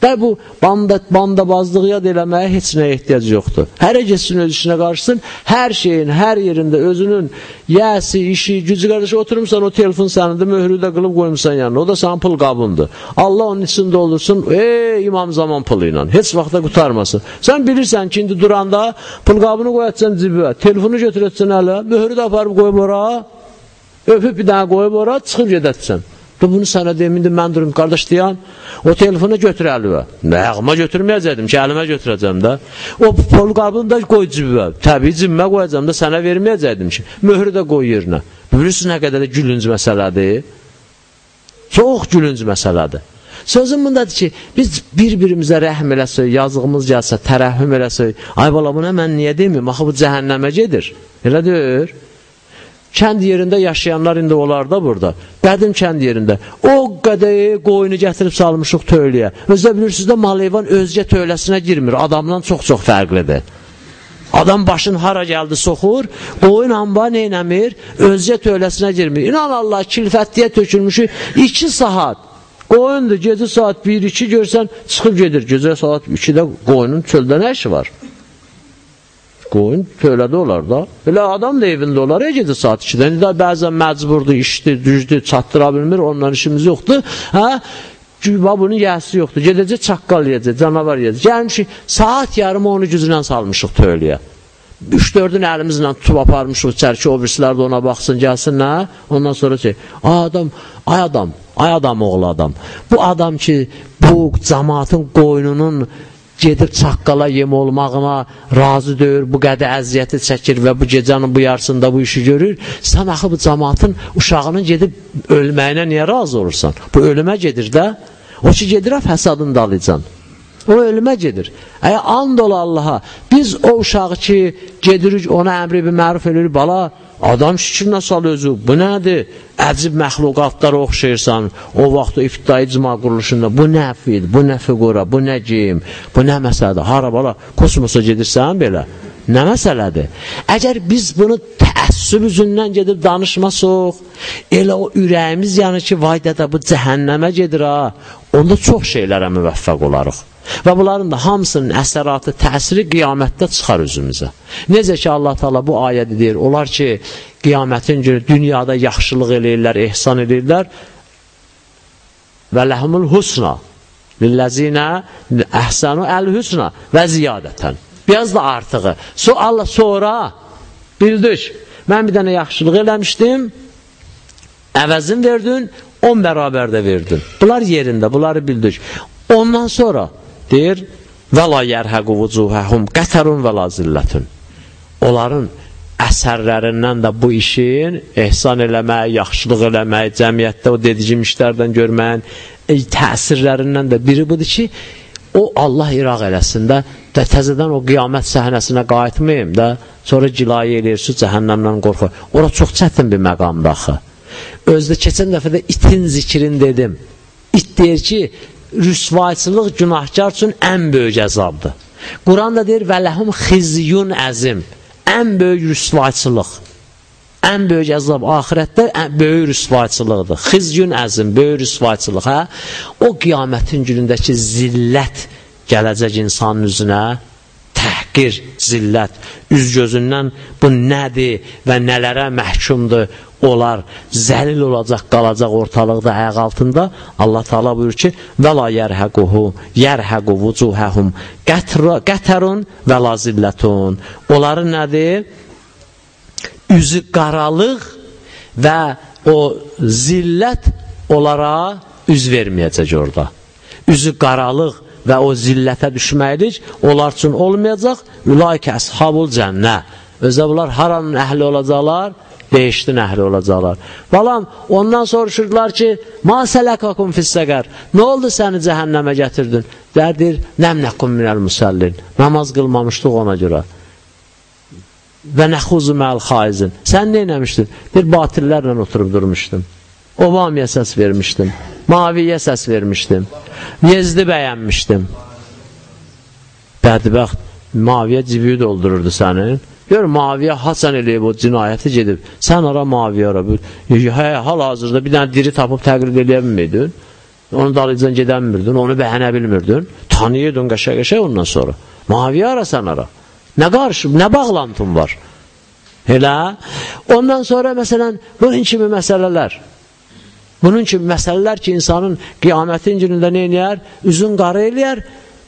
Və bu banda, bandabazlıq yad eləməyə heç nəyə ehtiyac yoxdur. Hərə getsin öz işinə qarşısın, hər şeyin, hər yerində özünün yəsi, işi, gücü qardaşı oturmuşsan, o telefon sənindir, möhrü də qılıb qoymuşsan yanına, o da sənin pul qabındır. Allah onun içində olursun, ey imam zaman pulu ilə, heç vaxtda qutarmasın. Sən bilirsən ki, indi duranda pul qabını qoyatsan cibə, telefonu götürətsən ələ, möhrü də aparıb qoyub ora, öpüb bir dənə qoyub ora, çıxıb gedətsən. Və bunu sənə deyim, indi mən durum, qardaş deyən, o telefonu götür əlivə. Nəğma götürməyəcəkdim ki, əlimə götürəcəm də. O pol qabını da qoy cibimə. Təbii cibimə qoyacam da sənə verməyəcəkdim ki, möhrü də qoy yerinə. Bilirsiniz nə qədər də gülünc məsələdir? Çox gülünc məsələdir. Sözüm bundadır ki, biz bir-birimizə rəhm eləsək, yazığımız gəlsə, tərəhhüm eləsək, ay bala buna mən niyə deməyim, axı bu cəhənnəmə gedir. Elə deyir. Kənd yerində yaşayanlar indi olar da burada. Qədim kənd yerində. O qədəyi qoyunu gətirib salmışıq töyləyə. Özdə bilirsiniz də maleyvan özgə töyləsinə girmir. Adamdan çox-çox fərqlidir. Adam başın hara gəldi soxur, qoyun amba neynəmir, özgə töyləsinə girmir. İnan Allah, kilfətliyə tökülmüşü 2 saat. Qoyundur, gecə saat 1-2 görsən, çıxıb gedir. Gecə saat 2-də qoyunun çöldə nə işi var? Qoyun tövlədə olar da. Elə adam da evində olar, ya gecə saat 2-də. İndi bəzən məcburdur, işdir, düzdür, çatdıra bilmir, ondan işimiz yoxdur. Hə? Güba bunun yəsi yoxdur. Gedəcək çaqqal yeyəcək, canavar yeyəcək. Gəlmişik, saat yarımı onu güclə salmışıq tövləyə. 3-4-ün əlimizlə tutub aparmışıq içəri ki, o birisilər də ona baxsın, gəlsin, nə? Ondan sonra şey, adam, ay adam, ay adam oğlu adam. Bu adam ki, bu cəmaatın qoynunun gedib çaqqala yem olmağına razı deyir, bu qədər əziyyəti çəkir və bu gecənin bu yarısında bu işi görür, sən axı bu cəmatın uşağının gedib ölməyinə niyə razı olursan? Bu ölümə gedir də, o ki gedir fəsadın dalıcan. O ölümə gedir. Əgər and ola Allaha, biz o uşağı ki gedirik, ona əmri bir məruf edirik, bala, Adam fikrinə sal özü, bu nədir? Əcib məxluqatlara oxşayırsan, o vaxt o iftidai icma quruluşunda, bu nə fil, bu nə fiqura, bu nə geyim, bu nə məsələdir? Hara bala, kosmosa gedirsən belə? Nə məsələdir? Əgər biz bunu təəssüb üzündən gedib danışmasaq, elə o ürəyimiz yanı ki, vay dədə bu cəhənnəmə gedir ha, onda çox şeylərə müvəffəq olarıq. Və bunların da hamısının əsəratı, təsiri qiyamətdə çıxar üzümüzə. Necə ki, Allah Taala bu ayədə deyir, onlar ki, qiyamətin günü dünyada yaxşılıq eləyirlər, ehsan eləyirlər və ləhumul husna lilləzinə əhsanu əl-husna və ziyadətən. Biraz da artığı. So, Allah sonra bildik, mən bir dənə yaxşılıq eləmişdim, əvəzin verdin, 10 bərabər də verdin. Bunlar yerində, bunları bildik. Ondan sonra deyir, və la yərhəqu vucuhəhum qətərun və la zillətun. Onların əsərlərindən də bu işin ehsan eləmək, yaxşılıq eləmək, cəmiyyətdə o dedicim işlərdən görməyin e, təsirlərindən də biri budur ki, o Allah iraq eləsin də, də təzədən o qiyamət səhnəsinə qayıtmayım da, sonra cilayə eləyirsiz, cəhənnəmdən qorxur. Ora çox çətin bir məqamdır axı. Özdə keçən dəfə də itin zikrin dedim. İt deyir ki, rüsvayçılıq günahkar üçün ən böyük əzabdır. Quran da deyir, və ləhum xizyun əzim, ən böyük rüsvayçılıq. Ən böyük əzab axirətdə ən böyük rüsvayçılıqdır. Xizyun əzim, böyük rüsvayçılıq. Hə? O qiyamətin günündəki zillət gələcək insanın üzünə, təhqir, zillət, üz gözündən bu nədir və nələrə məhkumdur onlar zəlil olacaq, qalacaq ortalıqda, ayaq altında. Allah Taala buyurur ki: "Və la yerhaquhu yerhaqu vucuhahum qatarun və la zillatun." Onların nədir? Üzü qaralıq və o zillət onlara üz verməyəcək orada. Üzü qaralıq və o zillətə düşməklik onlar üçün olmayacaq. Ülaikə əshabul cənnə. Özə bunlar haranın əhli olacaqlar? Behiştin əhli olacaqlar. Balam, ondan soruşurdular ki, ma sələkakum fissəqər. Nə oldu səni cəhənnəmə gətirdin? Dərdir, nəmnəkum minəl musəllin. Namaz qılmamışdıq ona görə. Və nəxuzu məl xaizin. Sən nə eləmişdin? Bir batillərlə oturub durmuşdun. Obamiyə səs vermişdim. Maviyə səs vermişdim. Yezdi bəyənmişdim. Bədbəxt, maviyə civi doldururdu sənin. Gör, maviyə haçan eləyib o cinayəti gedib. Sən ara maviyə ara. Hə, hal-hazırda bir dənə diri tapıb təqrid eləyə bilmirdin. Onu dalıcan gedənmirdin, onu bəhənə bilmirdin. Tanıyırdın qəşə-qəşə ondan sonra. Maviyə ara sən ara. Nə qarşı, nə bağlantın var? Elə. Ondan sonra məsələn, bunun kimi məsələlər. Bunun kimi məsələlər ki, insanın qiyamətin günündə nə eləyər? Üzün qarı eləyər.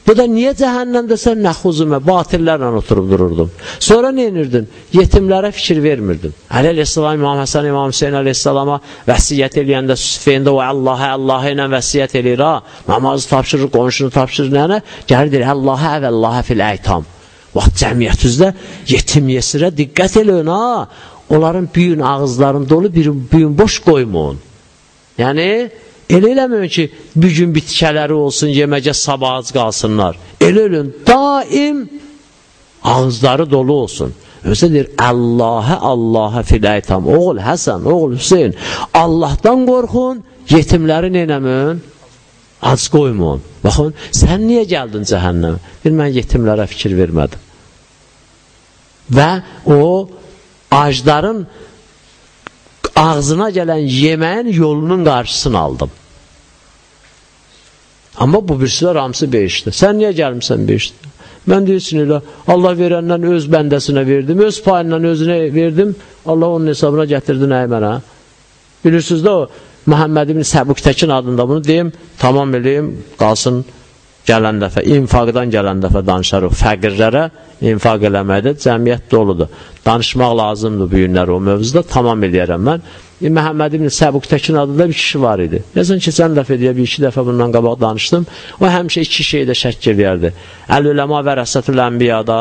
Bu da niyə cəhənnəmdəsən? Nəxuzumə, batillərlə oturub dururdum. Sonra nə edirdin? Yetimlərə fikir vermirdin. Əli Aleyhisselam, İmam Həsən, İmam Hüseyin Aleyhisselama vəsiyyət eləyəndə Süsfeyndə o Allahə, Allahə ilə vəsiyyət eləyir, ha? Namazı tapşırır, qonşunu tapşırır, nənə? Gəlir deyir, Allahə və Allahə fil əytam. Vaxt cəmiyyətinizdə yetim yesirə diqqət eləyin, ha? Onların büyün ağızlarını dolu, bir büyün boş qoymayın. Yəni, elə eləməyin ki, bir gün bitkələri olsun, yeməcə sabahız qalsınlar. Elə ölün, daim ağızları dolu olsun. Özə deyir, Allahə, Allahə filəytam. Oğul Həsən, oğul Hüseyin, Allahdan qorxun, yetimləri neynəmin? Ac qoymun. Baxın, sən niyə gəldin cəhənnəmə? Bir, mən yetimlərə fikir vermədim. Və o acların ağzına gələn yeməyin yolunun qarşısını aldım. Amma bu birisilər hamısı beşdir. Sən niyə gəlmirsən beşdir? Mən deyirsin elə, Allah verəndən öz bəndəsinə verdim, öz payından özünə verdim, Allah onun hesabına gətirdi nəyə mənə? Bilirsiniz də o, Məhəmməd ibn Səbuktekin adında bunu deyim, tamam eləyim, qalsın gələn dəfə, infaqdan gələn dəfə danışarıq. Fəqirlərə infaq eləməkdə cəmiyyət doludur. Danışmaq lazımdır bu günlər o mövzuda, tamam eləyərəm mən. E, Məhəmməd ibn Səbuq Təkin adında bir kişi var idi. Yazın keçən dəfə deyə bir iki dəfə bundan qabaq danışdım. O həmişə iki şeydə şəkk eləyərdi. Əl-Üləma və Rəsətül Ənbiyada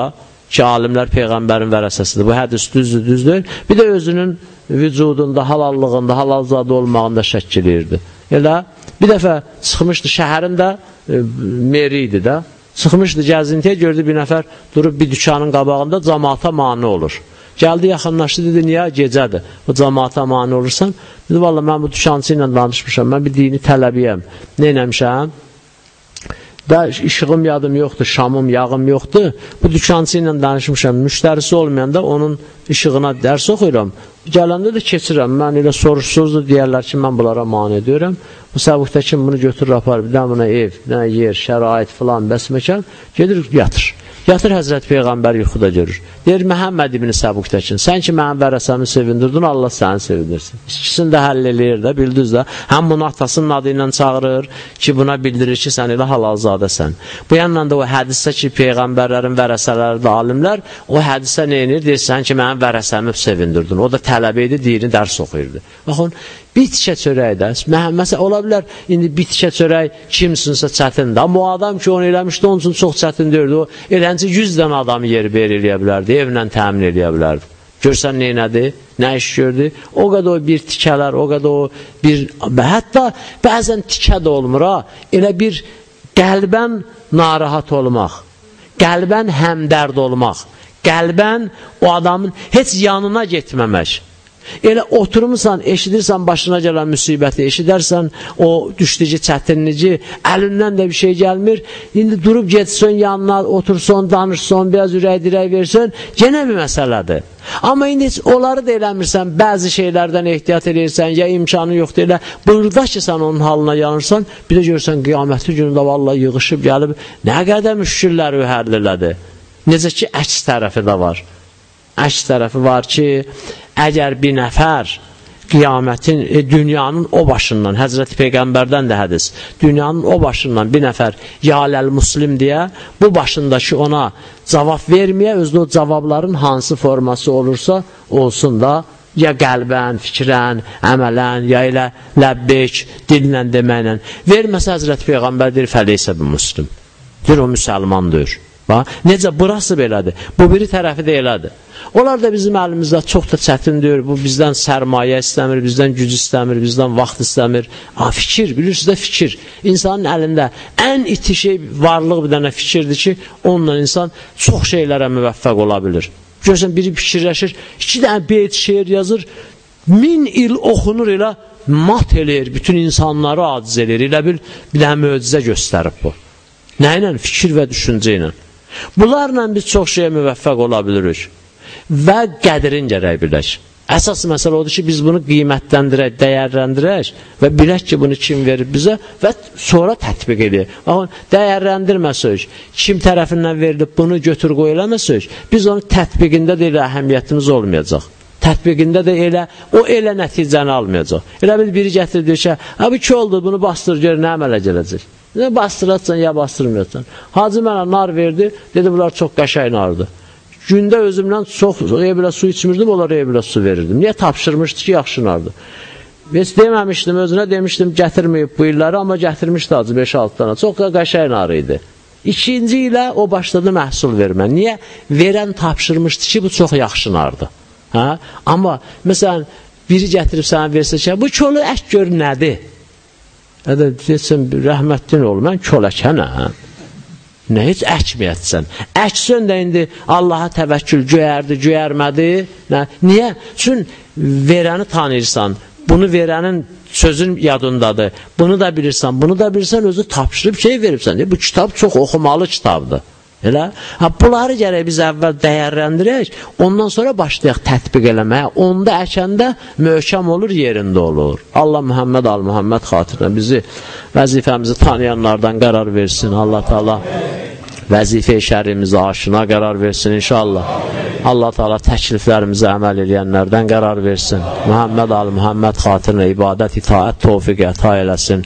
ki, alimlər Peyğəmbərin vərəsəsidir. Bu hədis düzdür, düzdür. Bir də özünün vücudunda, halallığında, halalzadə olmağında şəkk eləyirdi. Elə bir dəfə çıxmışdı şəhərində e, meri idi də. Çıxmışdı gəzintiyə, gördü bir nəfər durub bir dükanın qabağında cəmaata mani olur. Gəldi, yaxınlaşdı, dedi, niyə? Gecədir. O cəmaata mani olursan. Dedi, valla mən bu dükançı ilə danışmışam, mən bir dini tələbiyəm. Nə eləmişəm? Da işığım yadım yoxdur, şamım, yağım yoxdur. Bu dükançı ilə danışmışam. Müştərisi olmayanda onun işığına dərs oxuyuram. Gələndə də keçirəm. Mən elə soruşsuzdur deyərlər ki, mən bunlara mani edirəm. Bu səbuqda kim bunu götürür, apar, bir dənə ev, dənə yer, şərait filan, bəsməkən, gedir, yatır. Yatır Həzrət Peyğəmbər yuxuda görür. Deyir, Məhəmməd ibn Səbuqdəkin, sən ki, mənim vərəsəmi sevindirdin, Allah səni sevindirsin. İkisini də həll eləyir də, bildiniz də. Həm bunu atasının adı ilə çağırır ki, buna bildirir ki, sən elə halalzadəsən. Bu yandan da o hədisdə ki, Peyğəmbərlərin vərəsələri də alimlər, o hədisə neyinir? Deyir, sən ki, mənim vərəsəmi sevindirdin. O da tələbə idi, dini dərs oxuyurdu. Baxın, bitkə çörəyi də, məsələn, ola bilər, indi bitkə çörək kimsinsə çətindir. Amma o adam ki, onu eləmişdi, onun üçün çox çətin deyirdi. O, eləncə 100 dənə adamı yeri beri eləyə bilərdi, evlə təmin eləyə bilərdi. Görsən neynədi, nə iş gördü? O qədər o bir tikələr, o qədər o bir, hətta bəzən tikə də olmur ha, elə bir qəlbən narahat olmaq, qəlbən həmdərd olmaq, qəlbən o adamın heç yanına getməmək. Elə oturmuşsan, eşidirsən başına gələn müsibəti, eşidərsən o düşdücü çətinlici, əlindən də bir şey gəlmir. İndi durub getsən yanına, otursan, danışsan, biraz ürək dirək versən, yenə bir məsələdir. Amma indi heç onları da eləmirsən, bəzi şeylərdən ehtiyat edirsən, ya imkanı yoxdur elə. Burada ki, sən onun halına yanırsan, bir də görsən qiyaməti günündə vallahi yığışıb gəlib, nə qədər müşkülləri hərlilədi. Necə ki, əks tərəfi də var. Əks tərəfi var ki, əgər bir nəfər qiyamətin, e, dünyanın o başından, Həzrəti Peyğəmbərdən də hədis, dünyanın o başından bir nəfər yaləl muslim deyə, bu başındakı ona cavab verməyə, özdə o cavabların hansı forması olursa, olsun da ya qəlbən, fikrən, əmələn, ya ilə ləbbik, dillə deməklə. Verməsə Həzrət Peyğəmbər deyir, fəleysə bir muslim. Deyir, o müsəlmandır. Bax, necə burası belədir. Bu biri tərəfi də elədir. Onlar da bizim əlimizdə çox da çətindir. Bu bizdən sərmayə istəmir, bizdən güc istəmir, bizdən vaxt istəmir. Ha, fikir, bilirsiniz də fikir. İnsanın əlində ən iti şey varlıq bir dənə fikirdir ki, onunla insan çox şeylərə müvəffəq ola bilir. Görürsən, biri fikirləşir, iki dənə beyt şeir yazır, min il oxunur elə mat eləyir, bütün insanları aciz eləyir. Elə bil, bir dənə möcüzə göstərib bu. Nə ilə? Fikir və düşüncə ilə. Bunlarla biz çox şeyə müvəffəq ola bilirik və qədrin gərək bilək. Əsas məsələ odur ki, biz bunu qiymətləndirək, dəyərləndirək və bilək ki, bunu kim verir bizə və sonra tətbiq edək. Baxın, dəyərləndirməsək, kim tərəfindən verilib bunu götür qoy eləməsək, biz onun tətbiqində də elə əhəmiyyətimiz olmayacaq. Tətbiqində də elə, o elə nəticəni almayacaq. Elə bil biri gətirir, deyir ki, bu ki oldu, bunu bastır, gör, nə əmələ gələcək. Nə bastıracaqsan, ya bastırmayacaqsan. Hacı mənə nar verdi, dedi, bunlar çox qəşəy nardır. Gündə özümdən çox evlə su içmirdim, onlara evlə su verirdim. Niyə tapşırmışdı ki, yaxşı nardır? Heç deməmişdim, özünə demişdim, gətirməyib bu illəri, amma gətirmişdi acı 5-6 dana. Çox da qəşəy narı idi. İkinci ilə o başladı məhsul vermə. Niyə? Verən tapşırmışdı ki, bu çox yaxşı nardır. Hə? Amma, məsələn, biri gətirib sənə versə ki, bu kolu ək gör nədir? Hədə deyəsən, rəhmətdin ol, mən köləkənəm. Nə heç əkməyətsən. Əksən də indi Allaha təvəkkül göyərdi, göyərmədi. Nə? Niyə? Çün verəni tanıyırsan. Bunu verənin sözün yadındadır. Bunu da bilirsən, bunu da bilirsən, özü tapşırıb şey veribsən. Bu kitab çox oxumalı kitabdır. Elə? Ha, bunları gərək biz əvvəl dəyərləndirək, ondan sonra başlayaq tətbiq eləməyə. Onda əkəndə möhkəm olur, yerində olur. Allah Muhammed al Muhammed xatirinə bizi vəzifəmizi tanıyanlardan qərar versin. Allah Taala vəzifə şərrimizi aşına qərar versin inşallah. Allah Taala təkliflərimizə əməl edənlərdən qərar versin. Muhammed al Muhammed xatirinə ibadət, itaət, tövfiq əta eləsin.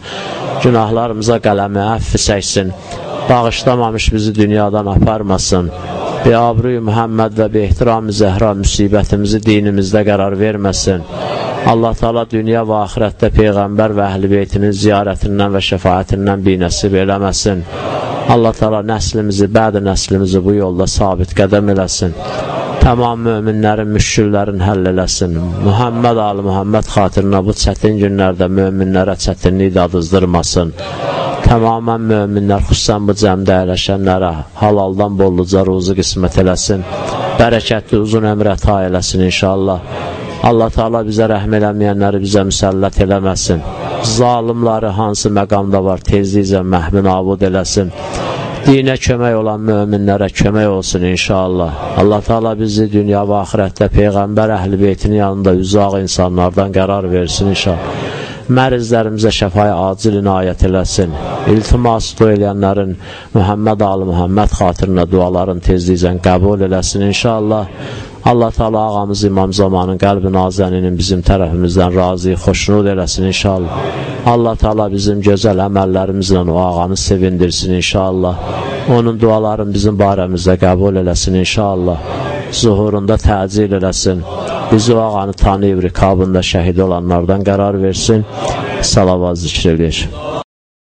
Günahlarımıza qələmi əfv çəksin bağışlamamış bizi dünyadan aparmasın. Bi abruy Muhammed və bi ehtiram Zəhra müsibətimizi dinimizdə qərar verməsin. Allah Taala dünya və axirətdə peyğəmbər və əhl-beytinin ziyarətindən və şəfaətindən binəsib eləməsin. Allah Taala nəslimizi, bədi nəslimizi bu yolda sabit qədəm eləsin. Tamam möminlərin, müşküllərin həll eləsin. Muhammed Ali Muhammed xatirinə bu çətin günlərdə möminlərə çətinlik dadızdırmasın tamamən möminlər, xüsusən bu cəmdə əyləşənlərə halaldan bolluca ruzu qismət eləsin. Bərəkətli uzun ömr əta eləsin inşallah. Allah Taala bizə rəhm eləməyənləri bizə müsəllət eləməsin. Zalimləri hansı məqamda var, tezliklə məhmin abud eləsin. Dinə kömək olan möminlərə kömək olsun inşallah. Allah Taala bizi dünya və axirətdə peyğəmbər əhl-beytinin yanında uzaq insanlardan qərar versin inşallah mərizlərimizə şəfaya acil inayət eləsin. İltimas dua eləyənlərin Muhammed Ali Muhammed xatirinə duaların tezliklə qəbul eləsin inşallah. Allah Teala ağamız İmam Zamanın qəlbi nazəninin bizim tərəfimizdən razı, xoşnud eləsin inşallah. Allah Teala bizim gözəl əməllərimizlə o ağanı sevindirsin inşallah. Onun dualarını bizim barəmizdə qəbul eləsin inşallah. Zuhurunda təcil eləsin. Bizi o ağanı tanıyıb rikabında şəhid olanlardan qərar versin. Salavat zikr edir.